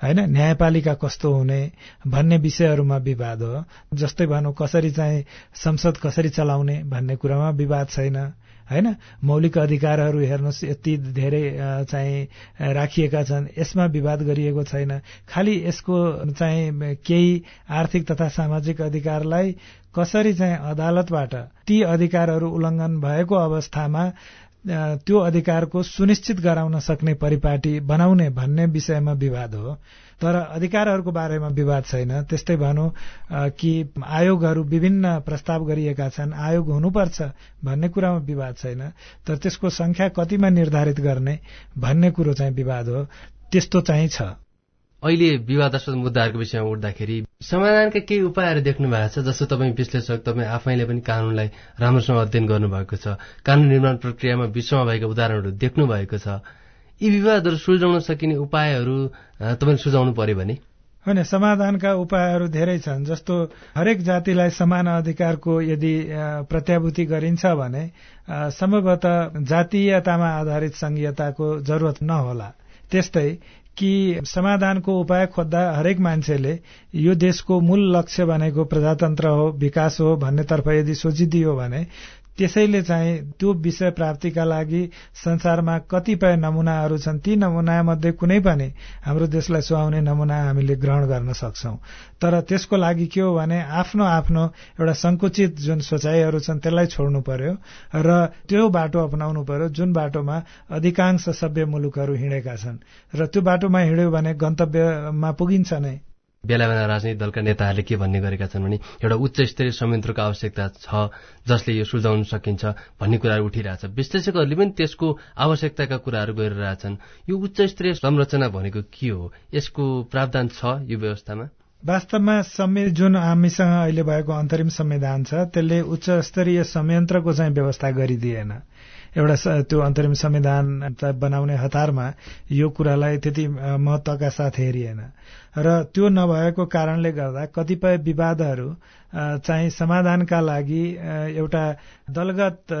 होइन न्यायपालिका कस्तो हुने भन्ने विषयहरूमा विवाद हो। जस्तै भनौँ कसरी चाहिँ संसद कसरी चलाउने भन्ने कुरामा विवाद छैन। होइन? मौलिक अधिकारहरू हेर्नुहोस् यति धेरै चाहिँ राखिएका छन्। यसमा विवाद गरिएको छैन। खालि यसको चाहिँ केही आर्थिक तथा सामाजिक अधिकारलाई कसरी चाहिँ अदालतबाट ती अधिकारहरू उल्लङ्घन भएको अवस्थामा त्यो अधिकारको सुनिश्चित गराउन सक्ने परिपाटी बनाउने भन्ने विषयमा विवाद हो। तर अधिकारहरूको बारेमा विवाद छैन। त्यस्तै भनौँ कि आयोगहरू विभिन्न प्रस्ताव गरिएका छन्। आयोग हुनुपर्छ भन्ने कुरामा विवाद छैन। तर त्यसको संख्या कतिमा निर्धारित गर्ने भन्ने कुरो चाहिँ विवाद हो। त्यस्तो चाहिँ छ। अहिले विवादास्पद मुद्दाहरूको विषयमा उठ्दाखेरि समाधानका केही उपायहरू देख्नु भएको छ जस्तो तपाईँ विश्लेषक तपाईँ आफैले पनि कानूनलाई राम्रोसँग अध्ययन गर्नुभएको छ। कानून निर्माण प्रक्रियामा विश्वमा भएका उदाहरणहरू देख्नु भएको छ। यी विवादहरू सुल्झाउन सकिने उपायहरू तपाईँले सुझाउनु पर्यो भने? होइन समाधानका उपायहरू धेरै छन् जस्तो हरेक जातिलाई समान अधिकारको यदि प्रत्याभूति गरिन्छ भने सम्भवतः जातीयतामा आधारित संघीयताको जरुरत नहोला। त्यस्तै कि समाधानको उपाय खोज्दा हरेक मान्छेले यो देशको मूल लक्ष्य भनेको प्रजातन्त्र हो विकास हो भन्नेतर्फ यदि सोचिदियो भने त्यसैले चाहिँ त्यो विषय प्राप्तिका लागि संसारमा कतिपय नमूनाहरू छन्। ती नमूना मध्ये कुनै पनि हाम्रो देशलाई सुहाउने नमूना हामीले ग्रहण गर्न सक्छौ। तर त्यसको लागि के हो भने आफ्नो आफ्नो एउटा संकुचित जुन सोचाइहरू छन् त्यसलाई छोड्नु पर्यो र त्यो बाटो अपनाउनु पर्यो जुन बाटोमा अधिकांश सभ्य मुलुकहरू हिँडेका छन्। र त्यो बाटोमा हिँड्यो भने गन्तव्यमा पुगिन्छ नै। बेला बेला राजनीतिक दलका नेताहरूले के भन्ने गरेका छन् भने एउटा उच्च स्तरीय संयन्त्रको आवश्यकता छ जसले यो सुल्झाउन सकिन्छ भन्ने कुराहरू उठिरहेछ। विश्लेषकहरूले पनि त्यसको आवश्यकताका कुराहरू गरिरहेछन्। यो उच्च स्तरीय संरचना भनेको के हो? यसको प्रावधान छ यो व्यवस्थामा? वास्तवमा संवि जुन हामीसँग अहिले भएको अन्तरिम संविधान छ त्यसले उच्च स्तरीय संयन्त्रको चाहिँ व्यवस्था गरिदिएन। एउटा त्यो अन्तरिम संविधान बनाउने हतारमा यो कुरालाई त्यति महत्वका साथ हेरिएन। र त्यो नभएको कारणले गर्दा कतिपय विवादहरू चाहिँ समाधानका लागि एउटा दलगत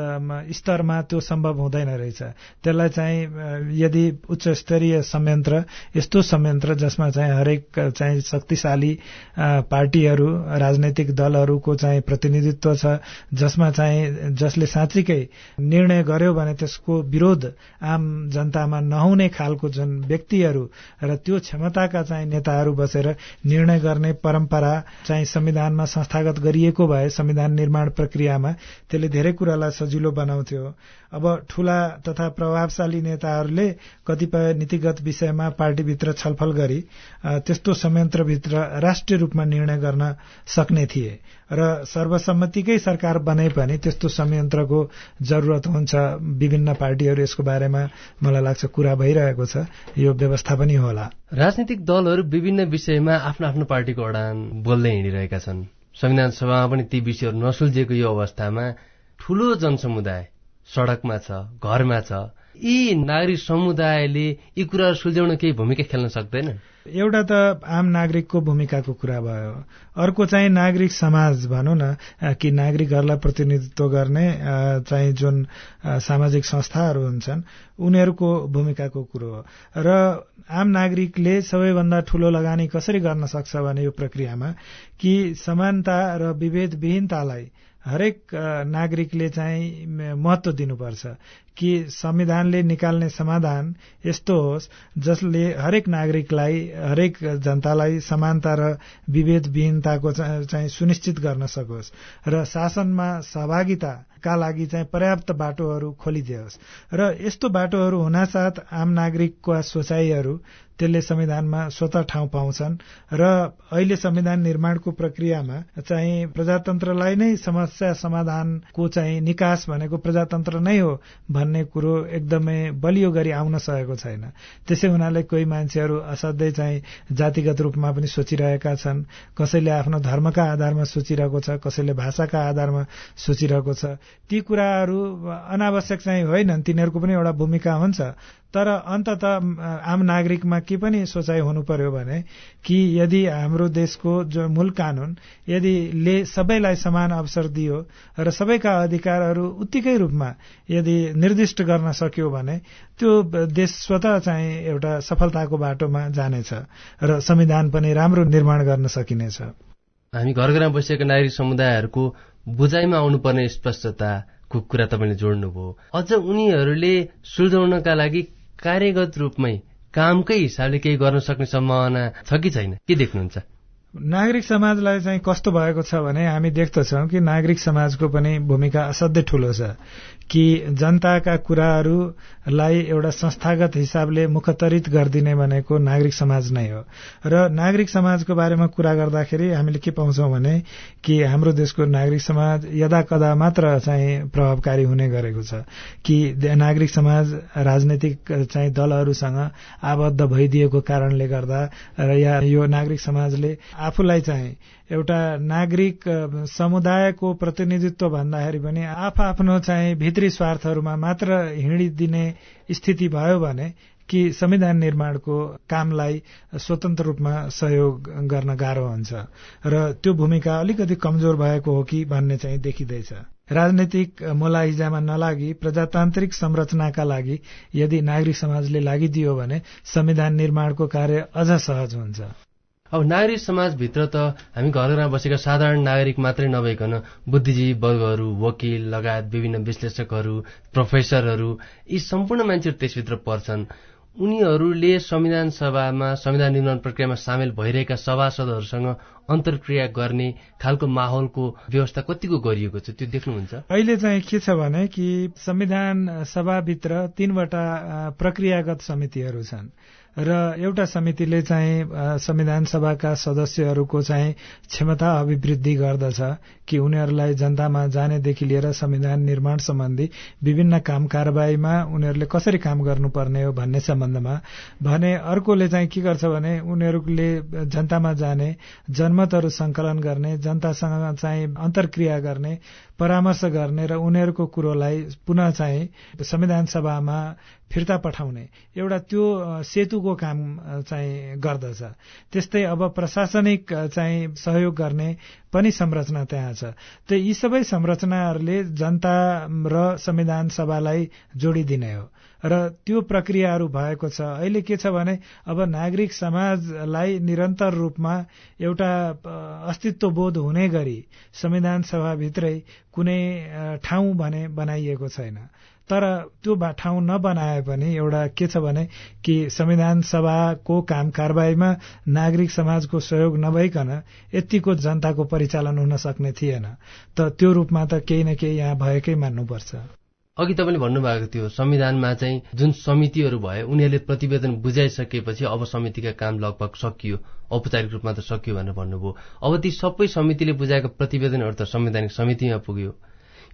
स्तरमा त्यो सम्भव हुँदैन रहेछ। त्यसलाई चाहिँ यदि उच्च स्तरीय संयन्त्र यस्तो संयन्त्र जसमा चाहिँ हरेक चाहिँ शक्तिशाली पार्टीहरू राजनैतिक दलहरूको चाहिँ प्रतिनिधित्व छ जसमा चाहिँ जसले साँच्चीकै निर्णय गर्यो भने त्यसको विरोध आम जनतामा नहुने खालको जुन व्यक्तिहरू र त्यो क्षमताका चाहिँ नेताहरू बसेर निर्णय गर्ने परम्परा चाहिँ संविधानमा संस्थागत गरिएको भए संविधान निर्माण प्रक्रियामा त्यसले धेरै कुरालाई सजिलो बनाउँथ्यो। अब ठूला तथा प्रभावशाली नेताहरूले कतिपय नीतिगत विषयमा पार्टीभित्र छलफल गरी त्यस्तो संयन्त्रभित्र राष्ट्रिय रूपमा निर्णय गर्न सक्ने थिए। र सर्वसम्मतिकै सरकार बने पनि त्यस्तो संयन्त्रको जरूरत हुन्छ विभिन्न पार्टीहरू यसको बारेमा मलाई लाग्छ कुरा भइरहेको छ। यो व्यवस्था पनि होला। राजनीतिक दलहरू विभिन्न विषयमा आफ्नो आफ्नो पार्टीको अडान बोल्दै हिँडिरहेका छन्। संविधान सभामा पनि ती विषयहरू नसुल्झिएको यो अवस्थामा ठूलो जनसमुदाय सड़कमा छ घरमा छ। यी नागरिक समुदायले यी कुराहरू सुल्झाउन केही भूमिका खेल्न सक्दैन। एउटा त आम नागरिकको भूमिकाको कुरा भयो। अर्को चाहिँ नागरिक समाज भनौँ न कि नागरिकहरूलाई प्रतिनिधित्व गर्ने चाहिँ जुन सामाजिक संस्थाहरू हुन्छन् उनीहरूको भूमिकाको कुरो हो। र आम नागरिकले सबैभन्दा ठूलो लगानी कसरी गर्न सक्छ भने यो प्रक्रियामा कि समानता र विभेदविहीनतालाई हरेक नागरिकले चाहिँ महत्व दिनुपर्छ। कि संविधानले निकाल्ने समाधान यस्तो होस् जसले हरेक नागरिकलाई हरेक जनतालाई समानता र विभेदविहीनताको चाहिँ सुनिश्चित गर्न सकोस्। र शासनमा सहभागिताका लागि चाहिँ पर्याप्त बाटोहरू खोलिदियोस्। र यस्तो बाटोहरू हुनासाथ आम नागरिकका सोचाइहरू त्यसले संविधानमा स्वत ठाउँ पाउँछन् र अहिले संविधान निर्माणको प्रक्रियामा चाहिँ प्रजातन्त्रलाई नै समस्या समाधानको चाहिँ निकास भनेको प्रजातन्त्र नै हो भन्ने कुरो एकदमै बलियो गरी आउन सकेको छैन। त्यसै हुनाले कोही मान्छेहरू असाध्यै चाहिँ जातिगत रूपमा पनि सोचिरहेका छन्। कसैले आफ्नो धर्मका आधारमा सोचिरहेको छ कसैले भाषाका आधारमा सोचिरहेको छ। ती कुराहरू अनावश्यक चाहिँ होइनन्। तिनीहरूको पनि एउटा भूमिका हुन्छ। तर अन्तत आम नागरिकमा के पनि सोचाइ हुनु पर्यो भने कि यदि हाम्रो देशको जो मूल कानून यदि ले सबैलाई समान अवसर दियो र सबैका अधिकारहरू उत्तिकै रूपमा यदि निर्दिष्ट गर्न सक्यो भने त्यो देश स्वत चाहिँ एउटा सफलताको बाटोमा जानेछ र संविधान पनि राम्रो निर्माण गर्न सकिनेछ। हामी घर घरमा बसेका नागरिक समुदायहरूको बुझाइमा आउनुपर्ने स्पष्टताको कुरा तपाईँले जोड्नुभयो। अझ उनीहरूले सुल्झाउनका लागि कार्यगत रूपमै कामकै हिसाबले केही गर्न सक्ने सम्भावना छ कि छैन? के देख्नुहुन्छ? नागरिक समाजलाई चाहिँ कस्तो भएको छ भने हामी देख्दछौँ कि नागरिक समाजको पनि भूमिका असाध्यै ठूलो छ। कि जनताका कुराहरूलाई एउटा संस्थागत हिसाबले मुखतरित गरिदिने भनेको नागरिक समाज नै हो। र नागरिक समाजको बारेमा कुरा गर्दाखेरि हामीले के पाउँछौँ भने कि हाम्रो देशको नागरिक समाज यदा कदा मात्र चाहिँ प्रभावकारी हुने गरेको छ कि नागरिक समाज राजनैतिक चाहिँ दलहरूसँग आबद्ध भइदिएको कारणले गर्दा र या यो नागरिक समाजले आफूलाई चाहिँ एउटा नागरिक समुदायको प्रतिनिधित्व भन्दाखेरि पनि आफ आफ्नो चाहिँ भित्री स्वार्थहरूमा मात्र हिँडिदिने स्थिति भयो भने कि संविधान निर्माणको कामलाई स्वतन्त्र रूपमा सहयोग गर्न गाह्रो हुन्छ र त्यो भूमिका अलिकति कमजोर भएको हो कि भन्ने चाहिँ देखिँदैछ। राजनैतिक मोलाइजामा नलागी प्रजातान्त्रिक संरचनाका लागि यदि नागरिक समाजले लागिदियो भने संविधान निर्माणको कार्य अझ सहज हुन्छ। अब नागरिक समाजभित्र त हामी घर घरमा बसेका साधारण नागरिक मात्रै नभइकन बुद्धिजीवी वर्गहरू वकिल लगायत विभिन्न विश्लेषकहरू प्रोफेसरहरू यी सम्पूर्ण मान्छेहरू त्यसभित्र पर्छन्। उनीहरूले संविधान सभामा संविधान निर्माण प्रक्रियामा सामेल भइरहेका सभासदहरूसँग अन्तर्क्रिया गर्ने खालको माहौलको व्यवस्था कतिको गरिएको छ त्यो देख्नुहुन्छ? अहिले चाहिँ के छ भने कि संविधान सभाभित्र तीनवटा प्रक्रियागत समितिहरू छन्। र एउटा समितिले चाहिँ संविधान सभाका सदस्यहरूको चाहिँ क्षमता अभिवृद्धि गर्दछ। कि उनीहरूलाई जनतामा जानेदेखि लिएर संविधान निर्माण सम्बन्धी विभिन्न काम कारवाहीमा उनीहरूले कसरी काम गर्नुपर्ने हो भन्ने सम्बन्धमा भने अर्कोले चाहिँ के गर्छ भने उनीहरूले जनतामा जाने जनमतहरू संकलन गर्ने जनतासँग चाहिँ अन्तर्क्रिया गर्ने परामर्श गर्ने र उनीहरूको कुरोलाई पुनः चाहिँ संविधान सभामा फिर्ता पठाउने एउटा त्यो सेतुको काम चाहिँ गर्दछ। त्यस्तै अब प्रशासनिक चाहिँ सहयोग गर्ने पनि संरचना त्यहाँ छ। त यी सबै संरचनाहरूले जनता र संविधान सभालाई जोडिदिने हो। र त्यो प्रक्रियाहरू भएको छ। अहिले के छ भने अब नागरिक समाजलाई निरन्तर रूपमा एउटा अस्तित्व बोध हुने गरी संविधान सभाभित्रै कुनै ठाउँ भने बनाइएको छैन। तर त्यो ठाउँ नबनाए पनि एउटा के छ भने कि संविधान सभाको काम कारवाहीमा नागरिक समाजको सहयोग नभइकन यतिको जनताको परिचालन हुन सक्ने थिएन। त त्यो रूपमा त केही न केही यहाँ भएकै मान्नुपर्छ। अघि तपाईँले भन्नुभएको थियो संविधानमा चाहिँ जुन समितिहरू भए उनीहरूले प्रतिवेदन बुझाइसकेपछि अब समितिका काम लगभग सकियो औपचारिक रूपमा त सकियो भनेर भन्नुभयो। अब ती सबै समितिले बुझाएको प्रतिवेदनहरू त संवैधानिक समितिमा पुग्यो।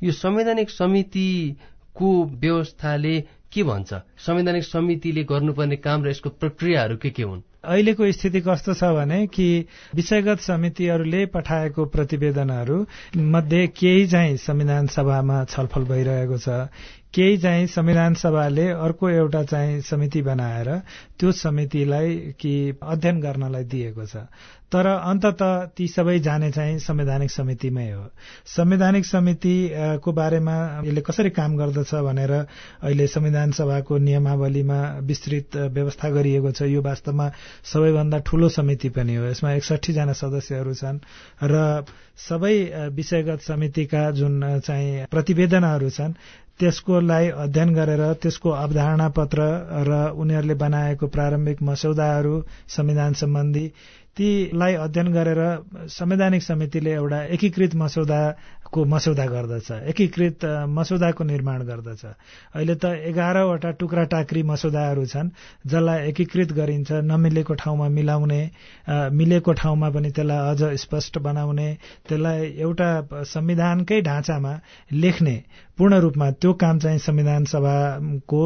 यो संवैधानिक समितिको व्यवस्थाले के भन्छ? संवैधानिक समितिले गर्नुपर्ने काम र यसको प्रक्रियाहरू के के हुन्? अहिलेको स्थिति कस्तो छ भने कि विषयगत समितिहरूले पठाएको प्रतिवेदनहरू मध्ये केही चाहिँ संविधान सभामा छलफल भइरहेको छ। केही चाहिँ संविधान सभाले अर्को एउटा चाहिँ समिति बनाएर त्यो समितिलाई कि अध्ययन गर्नलाई दिएको छ। तर अन्तत ती सबै जाने चाहिँ संवैधानिक समितिमै हो। संवैधानिक समितिको बारेमा यसले कसरी काम गर्दछ भनेर अहिले संविधान सभाको नियमावलीमा विस्तृत व्यवस्था गरिएको छ यो वास्तवमा सबैभन्दा ठूलो समिति पनि हो। यसमा एकसठी जना सदस्यहरू छन् र सबै विषयगत समितिका जुन चाहिँ प्रतिवेदनहरू छन् त्यसकोलाई अध्ययन गरेर त्यसको अवधारणा पत्र र उनीहरूले बनाएको प्रारम्भिक मस्यौदाहरू संविधान सम्बन्धी तीलाई अध्ययन गरेर संवैधानिक समितिले एउटा एकीकृत मस्यौदाको मस्यौदा गर्दछ एकीकृत मस्यौदाको निर्माण गर्दछ। अहिले त एघारवटा टुक्रा टाक्री मस्यौदाहरू छन् जसलाई एकीकृत गरिन्छ नमिलेको ठाउँमा मिलाउने मिलेको ठाउँमा पनि त्यसलाई अझ स्पष्ट बनाउने त्यसलाई एउटा संविधानकै ढाँचामा लेख्ने पूर्ण रूपमा त्यो काम चाहिँ संविधान सभाको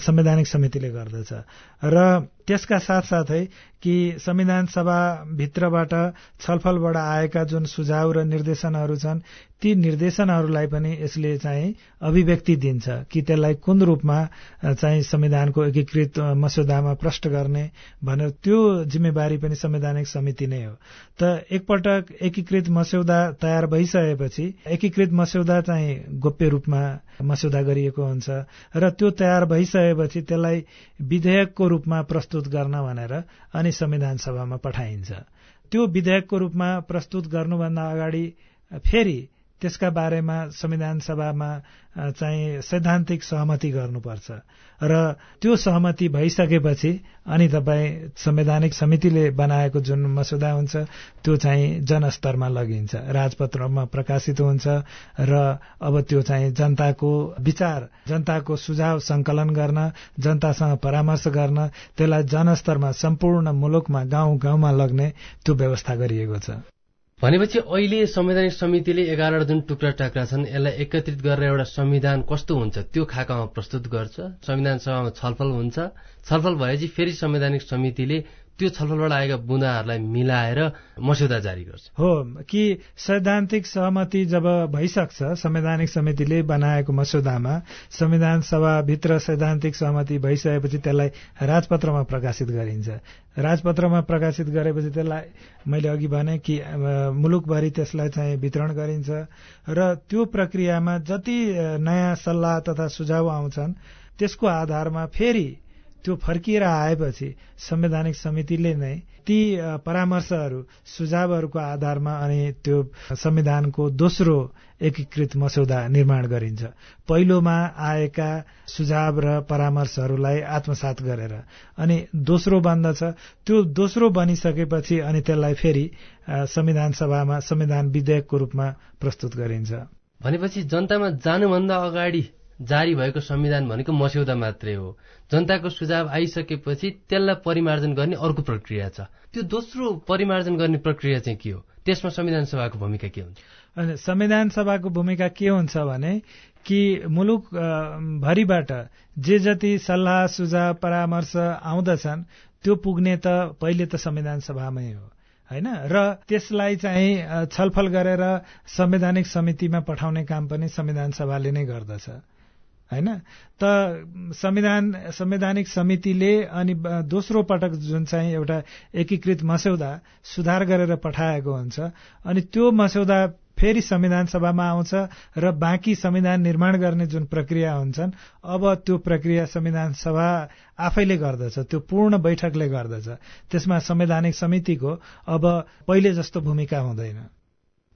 संवैधानिक समितिले गर्दछ। र त्यसका साथसाथै कि संविधान सभाभित्रबाट छलफलबाट आएका जुन सुझाव र निर्देशनहरू छन् ती निर्देशनहरूलाई पनि यसले चाहिँ अभिव्यक्ति दिन्छ कि त्यसलाई कुन रूपमा चाहिँ संविधानको एकीकृत मस्यौदामा प्रष्ट गर्ने भनेर त्यो जिम्मेवारी पनि संवैधानिक समिति नै हो। त एकपटक एकीकृत मस्यौदा तयार भइसकेपछि एकीकृत मस्यौदा चाहिँ गोप्य रूपमा मस्यौदा गरिएको हुन्छ र त्यो तयार भइसकेपछि त्यसलाई विधेयकको रूपमा प्रस्तुत गर्न भनेर अनि संविधान सभामा पठाइन्छ। त्यो विधेयकको रूपमा प्रस्तुत गर्नुभन्दा अगाडि फेरि त्यसका बारेमा संविधान सभामा चाहिँ सैद्धान्तिक सहमति गर्नुपर्छ। र त्यो सहमति भइसकेपछि अनि तपाईँ संवैधानिक समितिले बनाएको जुन मसौदा हुन्छ त्यो चाहिँ जनस्तरमा लगिन्छ। राजपत्रमा प्रकाशित हुन्छ र अब त्यो चाहिँ जनताको विचार जनताको सुझाव संकलन गर्न जनतासँग परामर्श गर्न त्यसलाई जनस्तरमा सम्पूर्ण मुलुकमा गाउँ गाउँमा लग्ने त्यो व्यवस्था गरिएको छ। भनेपछि अहिले संवैधानिक समितिले एघारवटा जुन टुक्रा टाक्रा छन् यसलाई एकत्रित गरेर एउटा संविधान कस्तो हुन्छ त्यो खाकामा प्रस्तुत गर्छ। संविधान सभामा छलफल हुन्छ। छलफल भएपछि फेरि संवैधानिक समितिले त्यो छलफलबाट आएका बुँदाहरूलाई मिलाएर मस्यौदा जारी गर्छ। हो कि सैद्धान्तिक सहमति जब भइसक्छ संवैधानिक समितिले बनाएको मस्यौदामा संविधान सभाभित्र सैद्धान्तिक सहमति भइसकेपछि त्यसलाई राजपत्रमा प्रकाशित गरिन्छ। राजपत्रमा प्रकाशित गरेपछि त्यसलाई मैले अघि भने कि मुलुकभरि त्यसलाई चाहिँ वितरण गरिन्छ। र त्यो प्रक्रियामा जति नयाँ सल्लाह तथा सुझाव आउँछन् त्यसको आधारमा फेरि त्यो फर्किएर आएपछि संवैधानिक समितिले नै ती परामर्शहरू सुझावहरूको आधारमा अनि त्यो संविधानको दोस्रो एकीकृत मस्यौदा निर्माण गरिन्छ। पहिलोमा आएका सुझाव र परामर्शहरूलाई आत्मसात गरेर। अनि दोस्रो बन्दछ त्यो दोस्रो बनिसकेपछि अनि त्यसलाई फेरि संविधान सभामा संविधान विधेयकको रूपमा प्रस्तुत गरिन्छ। भनेपछि जनतामा जानुभन्दा अगाडि जारी भएको संविधान भनेको मस्यौदा मात्रै हो। जनताको सुझाव आइसकेपछि त्यसलाई परिमार्जन गर्ने अर्को प्रक्रिया छ। त्यो दोस्रो परिमार्जन गर्ने प्रक्रिया चाहिँ के हो? त्यसमा संविधान सभाको भूमिका के हुन्छ? संविधान सभाको भूमिका के हुन्छ भने कि मुलुक भरिबाट जे जति सल्लाह सुझाव परामर्श आउँदछन् त्यो पुग्ने त पहिले त संविधान सभामै हो होइन? र त्यसलाई चाहिँ छलफल गरेर संवैधानिक समितिमा पठाउने काम पनि संविधान सभाले नै गर्दछ। होइन? त संविधान संवैधानिक समितिले अनि दोस्रो पटक जुन चाहिँ एउटा एकीकृत मस्यौदा सुधार गरेर पठाएको हुन्छ अनि त्यो मस्यौदा फेरि संविधान सभामा आउँछ र बाँकी संविधान निर्माण गर्ने जुन प्रक्रिया हुन्छन् अब त्यो प्रक्रिया संविधान सभा आफैले गर्दछ त्यो पूर्ण बैठकले गर्दछ। त्यसमा संवैधानिक समितिको अब पहिले जस्तो भूमिका हुँदैन।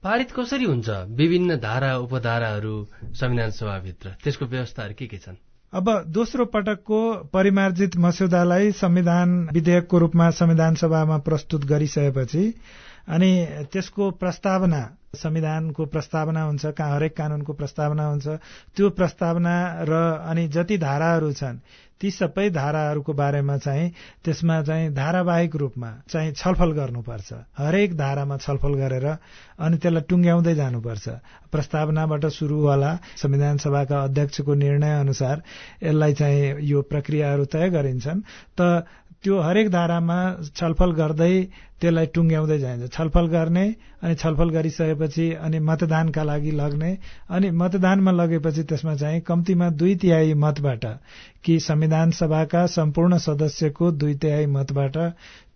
पारित कसरी हुन्छ? विभिन्न धारा उपधाराहरू संविधान सभाभित्र। त्यसको व्यवस्थाहरू के के छन्? अब दोस्रो पटकको परिमार्जित मस्यौदालाई संविधान विधेयकको रूपमा संविधान सभामा प्रस्तुत गरिसकेपछि अनि त्यसको प्रस्तावना संविधानको प्रस्तावना हुन्छ हरेक कानूनको प्रस्तावना हुन्छ। त्यो प्रस्तावना र अनि जति धाराहरू छन् ती सबै धाराहरूको बारेमा चाहिँ त्यसमा चाहिँ धारावाहिक रूपमा चाहिँ छलफल गर्नुपर्छ। हरेक धारामा छलफल गरेर अनि त्यसलाई टुङ्ग्याउँदै जानुपर्छ। प्रस्तावनाबाट सुरु होला संविधान सभाका अध्यक्षको निर्णय अनुसार यसलाई चाहिँ यो प्रक्रियाहरू तय गरिन्छन्। त त्यो हरेक धारामा छलफल गर्दै त्यसलाई टुङ्ग्याउँदै जाइन्छ। छलफल गर्ने अनि छलफल गरिसकेपछि अनि मतदानका लागि लग्ने अनि मतदानमा लगेपछि त्यसमा चाहिँ कम्तीमा दुई तिहाई मतबाट कि संविधान सभाका सम्पूर्ण सदस्यको दुई तिहाई मतबाट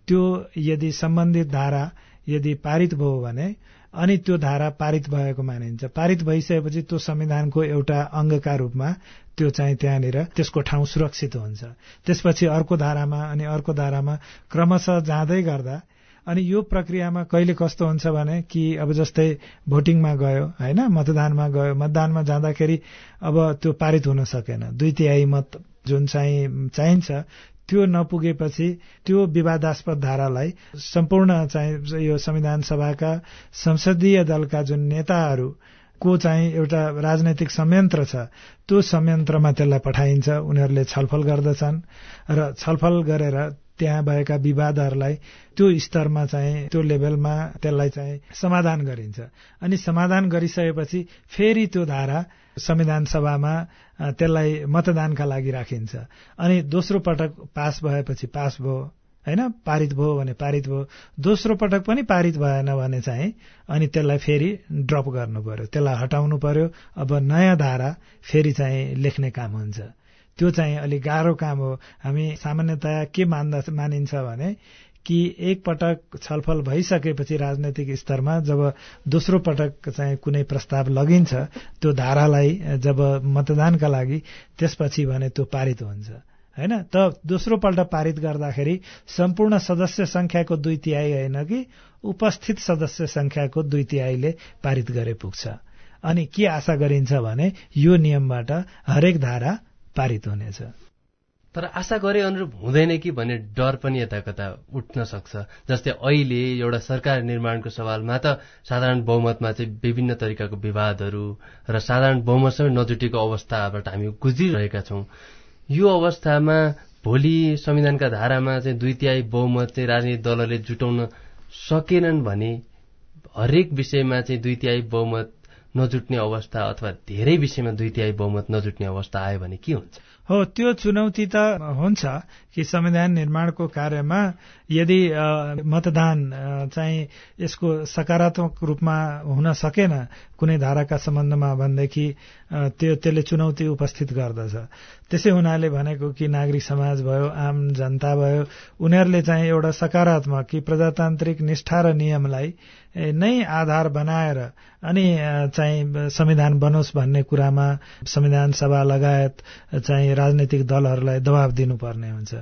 त्यो यदि सम्बन्धित धारा यदि पारित भयो भने अनि त्यो धारा पारित भएको मानिन्छ। पारित भइसकेपछि त्यो संविधानको एउटा अङ्गका रूपमा त्यो चाहिँ त्यहाँनिर त्यसको ठाउँ सुरक्षित हुन्छ। त्यसपछि अर्को धारामा अनि अर्को धारामा क्रमशः जाँदै गर्दा अनि यो प्रक्रियामा कहिले कस्तो हुन्छ भने कि अब जस्तै भोटिङमा गयो होइन मतदानमा गयो मतदानमा जाँदाखेरि अब त्यो पारित हुन सकेन। दुई तिहाई मत जुन चाहिँ चाहिन्छ त्यो नपुगेपछि त्यो विवादास्पद धारालाई सम्पूर्ण चाहिँ यो संविधान सभाका संसदीय दलका जुन नेताहरू को चाहिँ एउटा राजनैतिक संयन्त्र छ त्यो संयन्त्रमा त्यसलाई पठाइन्छ उनीहरूले छलफल गर्दछन् र छलफल गरेर त्यहाँ भएका विवादहरूलाई त्यो स्तरमा चाहिँ त्यो लेभलमा त्यसलाई चाहिँ समाधान गरिन्छ। अनि समाधान गरिसकेपछि फेरि त्यो धारा संविधान सभामा त्यसलाई मतदानका लागि राखिन्छ। अनि दोस्रो पटक पास भएपछि पास भयो होइन? पारित भयो भने पारित भयो। दोस्रो पटक पनि पारित भएन भने चाहिँ अनि त्यसलाई फेरि ड्रप गर्नु पर्यो। त्यसलाई हटाउनु पर्यो। अब नयाँ धारा फेरि चाहिँ लेख्ने काम हुन्छ। त्यो चाहिँ अलिक गाह्रो काम हो। हामी सामान्यतया के मान्दा मानिन्छ भने कि एक पटक छलफल भइसकेपछि राजनैतिक स्तरमा जब दोस्रो पटक चाहिँ कुनै प्रस्ताव लगिन्छ त्यो धारालाई जब मतदानका लागि त्यसपछि भने त्यो पारित हुन्छ। होइन? त दोस्रो पल्ट पारित गर्दाखेरि सम्पूर्ण सदस्य संख्याको दुई तिहाई होइन कि उपस्थित सदस्य संख्याको दुई तिहाईले पारित गरे पुग्छ। अनि के आशा गरिन्छ भने यो नियमबाट हरेक धारा पारित हुनेछ। तर आशा गरे अनुरूप हुँदैन कि भन्ने डर पनि यता कता उठ्न सक्छ। जस्तै अहिले एउटा सरकार निर्माणको सवालमा त साधारण बहुमतमा चाहिँ विभिन्न तरिकाको विवादहरू र साधारण बहुमतसँगै नजुटेको अवस्थाबाट हामी गुज्रिरहेका छौं। यो अवस्थामा भोलि संविधानका धारामा चाहिँ दुई तिहाई बहुमत चाहिँ राजनीतिक दलहरूले जुटाउन सकेनन् भने हरेक विषयमा चाहिँ दुई तिहाई बहुमत नजुट्ने अवस्था अथवा धेरै विषयमा दुई तिहाई बहुमत नजुट्ने अवस्था आयो भने के हुन्छ? हो त्यो चुनौती त हुन्छ कि संविधान निर्माणको कार्यमा यदि मतदान चाहिँ यसको सकारात्मक रूपमा हुन सकेन कुनै धाराका सम्बन्धमा भनेदेखि त्यो त्यसले चुनौती उपस्थित गर्दछ। त्यसै हुनाले भनेको कि नागरिक समाज भयो आम जनता भयो उनीहरूले चाहिँ एउटा सकारात्मक कि प्रजातान्त्रिक निष्ठा र नियमलाई नै आधार बनाएर अनि चाहिँ संविधान बनोस् भन्ने कुरामा संविधान सभा लगायत चाहिँ राजनैतिक दलहरूलाई दबाव दिनुपर्ने हुन्छ।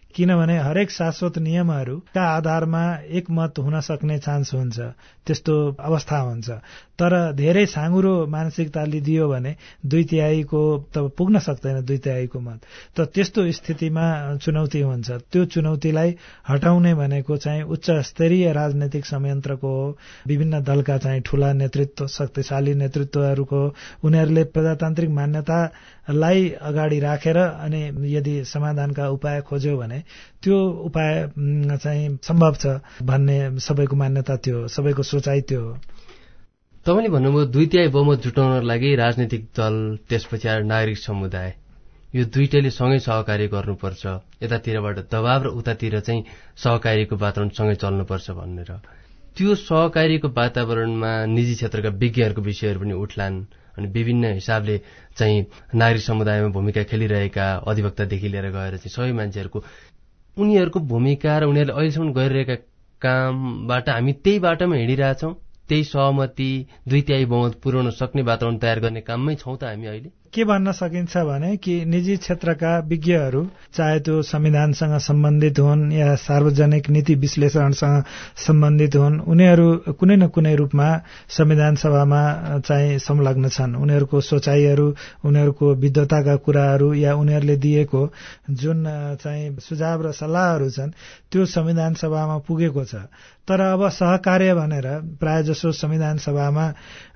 किनभने हरेक शाश्वत नियमहरूका आधारमा एकमत हुन सक्ने चान्स हुन्छ त्यस्तो अवस्था हुन्छ। तर धेरै साँगुरो मानसिकता लिदियो भने दुई तिहाईको त पुग्न सक्दैन दुई तिहाईको मत। त त्यस्तो स्थितिमा चुनौती हुन्छ। त्यो चुनौतीलाई हटाउने भनेको चाहिँ उच्च स्तरीय राजनैतिक संयन्त्रको हो। विभिन्न दलका चाहिँ ठूला नेतृत्व शक्तिशाली नेतृत्वहरूको उनीहरूले प्रजातान्त्रिक मान्यतालाई अगाडि राखेर अनि यदि समाधानका उपाय खोज्यो भने त्यो उपाय चाहिँ सम्भव छ भन्ने सबैको मान्यता त्यो सबैको सोचाइ त्यो तपाईँले भन्नुभयो दुई बहुमत जुटाउनको लागि राजनीतिक दल त्यस पछाडि नागरिक समुदाय। यो दुइटैले सँगै सहकार्य गर्नुपर्छ। यतातिरबाट दबाव र उतातिर चाहिँ सहकारीको वातावरण सँगै चल्नुपर्छ भनेर। त्यो सहकारीको वातावरणमा निजी क्षेत्रका विज्ञहरूको विषयहरू पनि उठलान् अनि विभिन्न हिसाबले चाहिँ नागरिक समुदायमा भूमिका खेलिरहेका अधिवक्तादेखि लिएर गएर चाहिँ सबै मान्छेहरूको उनीहरूको भूमिका र उनीहरूले अहिलेसम्म गरिरहेका कामबाट हामी त्यही बाटोमा हिँडिरहेछौँ त्यही सहमति दुई तिहाई बहुमत पुर्याउन सक्ने वातावरण तयार गर्ने काममै छौँ त हामी अहिले। के भन्न सकिन्छ भने कि निजी क्षेत्रका विज्ञहरू चाहे त्यो संविधानसँग सम्बन्धित हुन् या सार्वजनिक नीति विश्लेषणसँग सम्बन्धित हुन् उनीहरू कुनै न कुनै रूपमा संविधान सभामा चाहिँ संलग्न छन्। उनीहरूको सोचाइहरू उनीहरूको विद्वताका कुराहरू या उनीहरूले दिएको जुन चाहिँ सुझाव र सल्लाहहरू छन् त्यो संविधान सभामा पुगेको छ। तर अब सहकार्य भनेर प्राय जसो संविधान सभामा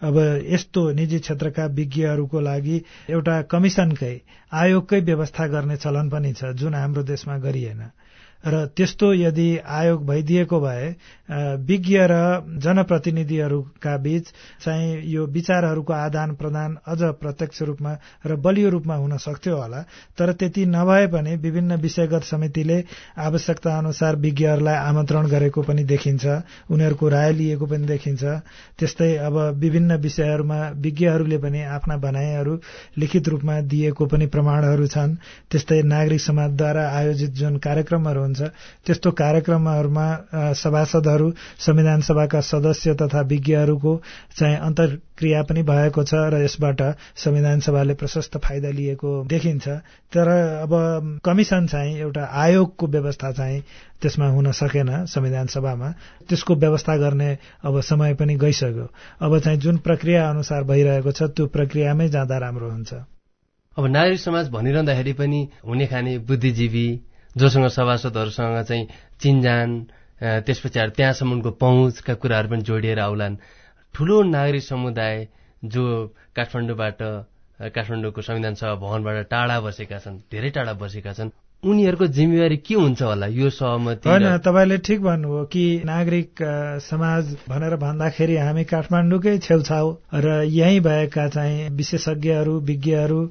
अब यस्तो निजी क्षेत्रका विज्ञहरूको लागि एउटा कमिसनकै आयोगकै व्यवस्था गर्ने चलन पनि छ जुन हाम्रो देशमा गरिएन। र त्यस्तो यदि आयोग भइदिएको भए विज्ञ र जनप्रतिनिधिहरूका बीच चाहिँ यो विचारहरूको आदान प्रदान अझ प्रत्यक्ष रूपमा र बलियो रूपमा हुन सक्थ्यो होला। तर त्यति नभए पनि विभिन्न विषयगत समितिले आवश्यकता अनुसार विज्ञहरूलाई आमन्त्रण गरेको पनि देखिन्छ उनीहरूको राय लिएको पनि देखिन्छ। त्यस्तै अब विभिन्न विषयहरूमा विज्ञहरूले पनि आफ्ना भनाइहरू लिखित रूपमा दिएको पनि प्रमाणहरू छन्। त्यस्तै नागरिक समाजद्वारा आयोजित जुन कार्यक्रमहरू हुन्छ। त्यस्तो कार्यक्रमहरूमा सभासदहरू संविधान सभाका सदस्य तथा विज्ञहरूको चाहिँ अन्तर्क्रिया पनि भएको छ र यसबाट संविधान सभाले प्रशस्त फाइदा लिएको देखिन्छ। तर अब कमिसन चाहिँ एउटा आयोगको व्यवस्था चाहिँ त्यसमा हुन सकेन संविधान सभामा। त्यसको व्यवस्था गर्ने अब समय पनि गइसक्यो। अब चाहिँ जुन प्रक्रिया अनुसार भइरहेको छ त्यो प्रक्रियामै जाँदा राम्रो हुन्छ। अब नागरिक समाज भनिरहँदाखेरि पनि हुने खाने बुद्धिजीवी जोसँग सभासदहरूसँग चाहिँ चिन्जान त्यस पछाडि त्यहाँसम्मको पहुँचका कुराहरू पनि जोडिएर आउलान्। ठुलो नागरिक समुदाय जो काठमाडौँबाट काठमाडौँको संविधान सभा भवनबाट टाढा बसेका छन् धेरै टाढा बसेका छन् उनीहरूको जिम्मेवारी के हुन्छ होला? यो सहमति होइन तपाईँले ठिक भन्नुभयो कि नागरिक समाज भनेर भन्दाखेरि हामी काठमाडौँकै छेउछाउ र यहीँ भएका चाहिँ विशेषज्ञहरू विज्ञहरू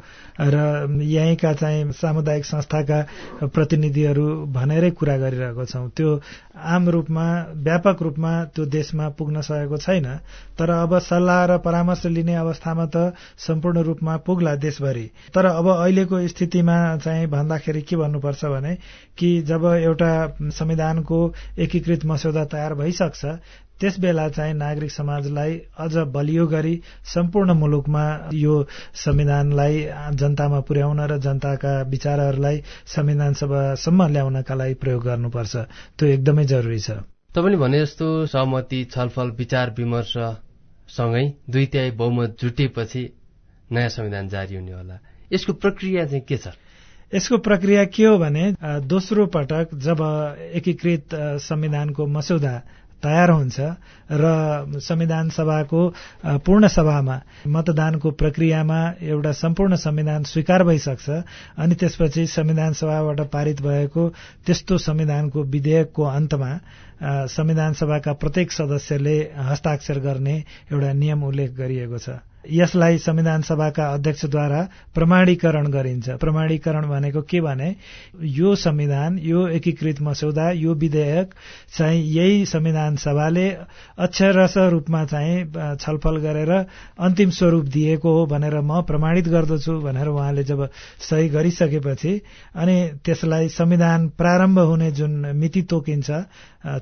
र यहीँका चाहिँ सामुदायिक संस्थाका प्रतिनिधिहरू भनेरै कुरा गरिरहेको छौँ। त्यो आम रूपमा व्यापक रूपमा त्यो देशमा पुग्न सकेको छैन तर अब सल्लाह र परामर्श लिने अवस्थामा त सम्पूर्ण रूपमा पुग्ला देशभरि। तर अब अहिलेको स्थितिमा चाहिँ भन्दाखेरि के भन्नुपर्छ भने कि जब एउटा संविधानको एकीकृत मस्यौदा तयार भइसक्छ त्यस बेला चाहिँ नागरिक समाजलाई अझ बलियो गरी सम्पूर्ण मुलुकमा यो संविधानलाई जनतामा पुर्याउन र जनताका विचारहरूलाई संविधान सभासम्म ल्याउनका लागि प्रयोग गर्नुपर्छ। त्यो एकदमै जरुरी छ। तपाईँले भने जस्तो सहमति छलफल विचार विमर्श सँगै दुई तिहाई बहुमत जुटेपछि नयाँ संविधान जारी हुने होला यसको प्रक्रिया चाहिँ के छ? यसको प्रक्रिया के हो भने दोस्रो पटक जब एकीकृत संविधानको मसौदा तयार हुन्छ र संविधान सभाको पूर्ण सभामा मतदानको प्रक्रियामा एउटा सम्पूर्ण संविधान स्वीकार भइसक्छ अनि त्यसपछि संविधान सभाबाट पारित भएको त्यस्तो संविधानको विधेयकको अन्तमा संविधान सभाका प्रत्येक सदस्यले हस्ताक्षर गर्ने एउटा नियम उल्लेख गरिएको छ। यसलाई संविधान सभाका अध्यक्षद्वारा प्रमाणीकरण गरिन्छ। प्रमाणीकरण भनेको के भने यो संविधान यो एकीकृत मसौदा यो विधेयक चाहिँ यही संविधान सभाले अक्षरश रूपमा चाहिँ छलफल गरेर अन्तिम स्वरूप दिएको हो भनेर म प्रमाणित गर्दछु भनेर उहाँले जब सही गरिसकेपछि अनि त्यसलाई संविधान प्रारम्भ हुने जुन मिति तोकिन्छ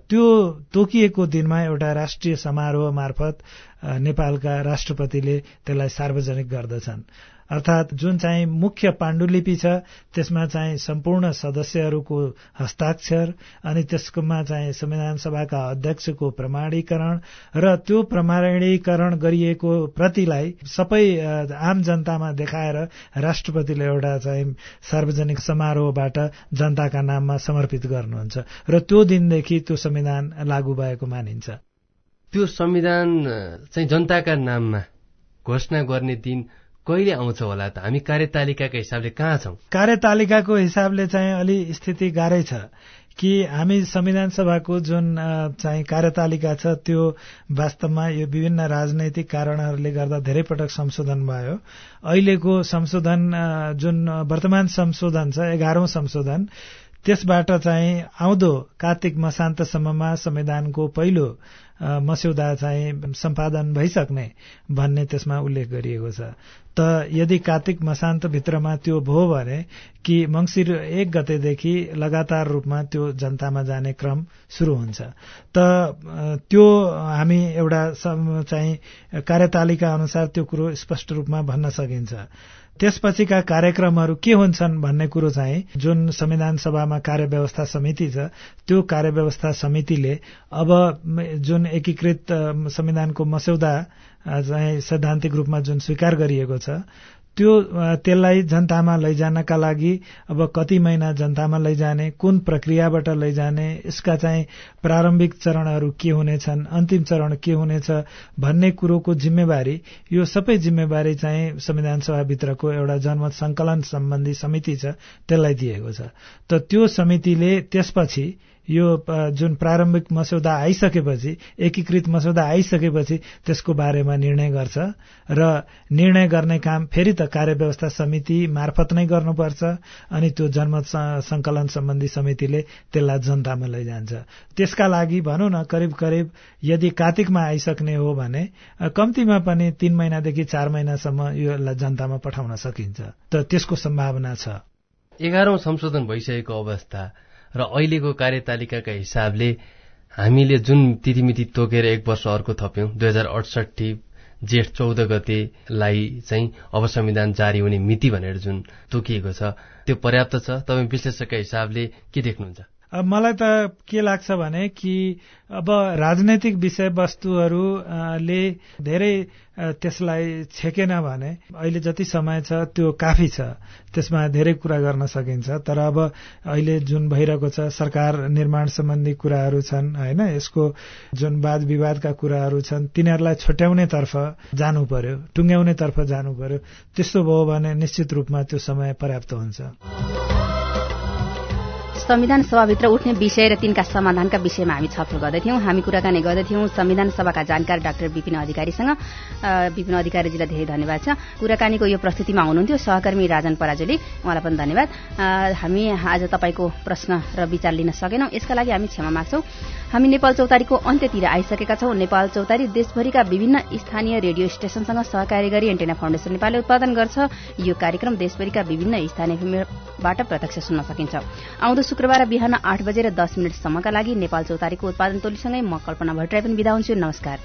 त्यो तोकिएको दिनमा एउटा राष्ट्रिय समारोह मार्फत नेपालका राष्ट्रपतिले त्यसलाई सार्वजनिक गर्दछन्। अर्थात् जुन चाहिँ मुख्य पाण्डुलिपि छ त्यसमा चाहिँ सम्पूर्ण सदस्यहरूको हस्ताक्षर अनि त्यसकोमा चाहिँ संविधान सभाका अध्यक्षको प्रमाणीकरण र त्यो प्रमाणीकरण गरिएको प्रतिलाई सबै आम जनतामा देखाएर राष्ट्रपतिले एउटा चाहिँ सार्वजनिक समारोहबाट जनताका नाममा समर्पित गर्नुहुन्छ र त्यो दिनदेखि त्यो संविधान लागू भएको मानिन्छ। त्यो संविधान चाहिँ जनताका नाममा घोषणा गर्ने दिन कहिले आउँछ होला त? हामी कार्यतालिकाको हिसाबले कहाँ छौँ? कार्यतालिकाको हिसाबले चाहिँ अलि स्थिति गाह्रै छ कि हामी संविधान सभाको जुन चाहिँ कार्यतालिका छ त्यो वास्तवमा यो विभिन्न राजनैतिक कारणहरूले गर्दा धेरै पटक संशोधन भयो। अहिलेको संशोधन जुन वर्तमान संशोधन छ एघारौं संशोधन त्यसबाट चाहिँ आउँदो कार्तिक मसान्तसम्ममा संविधानको पहिलो मस्यौदा चाहिँ सम्पादन भइसक्ने भन्ने त्यसमा उल्लेख गरिएको छ। त यदि कार्तिक मसान्तभित्रमा त्यो भयो भने कि मंगिर एक गतेदेखि लगातार रूपमा त्यो जनतामा जाने क्रम शुरू हुन्छ। त त्यो हामी एउटा चाहिँ कार्यतालिका अनुसार त्यो कुरो स्पष्ट रूपमा भन्न सकिन्छ। त्यसपछिका कार्यक्रमहरू के हुन्छन् भन्ने कुरो चाहिँ जुन संविधान सभामा कार्यव्यवस्था समिति छ त्यो कार्यव्यवस्था समितिले अब जुन एकीकृत संविधानको मस्यौदा चाहिँ सैद्धान्तिक रूपमा जुन स्वीकार गरिएको छ त्यो त्यसलाई जनतामा लैजानका लागि अब कति महिना जनतामा लैजाने कुन प्रक्रियाबाट लैजाने यसका चाहिँ प्रारम्भिक चरणहरू के हुनेछन् अन्तिम चरण के हुनेछ भन्ने कुरोको जिम्मेवारी यो सबै जिम्मेवारी चाहिँ संविधान सभाभित्रको एउटा जनमत संकलन सम्बन्धी समिति छ त्यसलाई दिएको छ। त त्यो समितिले त्यसपछि यो जुन प्रारम्भिक मस्यौदा आइसकेपछि एकीकृत मस्यौदा आइसकेपछि त्यसको बारेमा निर्णय गर्छ र निर्णय गर्ने काम फेरि त कार्यव्यवस्था समिति मार्फत नै गर्नुपर्छ अनि त्यो जनमत संकलन सम्बन्धी समितिले त्यसलाई जनतामा लैजान्छ। त्यसका लागि भनौँ न करिब करिब यदि कार्तिकमा आइसक्ने हो भने कम्तीमा पनि तीन महिनादेखि चार महिनासम्म योलाई जनतामा पठाउन सकिन्छ। त त्यसको सम्भावना छ। एघारौं संशोधन भइसकेको अवस्था र अहिलेको कार्यतालिकाका हिसाबले हामीले जुन तिथिमिति तोकेर एक वर्ष अर्को थप्यौं दुई हजार अडसठी जेठ चौध गतेलाई चाहिँ अब संविधान जारी हुने मिति भनेर जुन तोकिएको छ त्यो पर्याप्त छ? तपाईँ विश्लेषकका हिसाबले के देख्नुहुन्छ? मलाई त के लाग्छ भने कि अब राजनैतिक विषयवस्तुहरूले धेरै त्यसलाई छेकेन भने अहिले जति समय छ त्यो काफी छ। त्यसमा धेरै कुरा गर्न सकिन्छ। तर अब अहिले जुन भइरहेको छ सरकार निर्माण सम्बन्धी कुराहरू छन् होइन यसको जुन वाद विवादका कुराहरू छन् तिनीहरूलाई छुट्याउने तर्फ जानु पर्यो टुङ्ग्याउने तर्फ जानु पर्यो। त्यस्तो भयो भने निश्चित रूपमा त्यो समय पर्याप्त हुन्छ। संविधान सभाभित्र उठ्ने विषय र तिनका समाधानका विषयमा हामी छलफल गर्दैथ्यौं। हामी कुराकानी गर्दैथ्यौं संविधान सभाका जानकार डाक्टर विपिन अधिकारीसँग। विपिन अधिकारीजीलाई धेरै धन्यवाद छ। कुराकानीको यो प्रस्तुतिमा हुनुहुन्थ्यो सहकर्मी राजन पराजुली। उहाँलाई पनि धन्यवाद। हामी आज तपाईँको प्रश्न र विचार लिन सकेनौं। यसका लागि हामी क्षमा माग्छौं। हामी नेपाल चौतारीको अन्त्यतिर आइसकेका छौं। नेपाल चौतारी देशभरिका विभिन्न स्थानीय रेडियो स्टेशनसँग सहकारी गरी एन्टेना फाउन्डेशन नेपालले उत्पादन गर्छ। यो कार्यक्रम देशभरिका विभिन्न स्थानीय बाट प्रत्यक्ष सुन्न सकिन्छ। आउँदो शुक्रबार बिहान आठ बजेर दस मिनटसम्मका लागि नेपाल चौतारीको उत्पादन टोलीसँगै म कल्पना भट्टराई पनि बिदा हुन्छु। नमस्कार।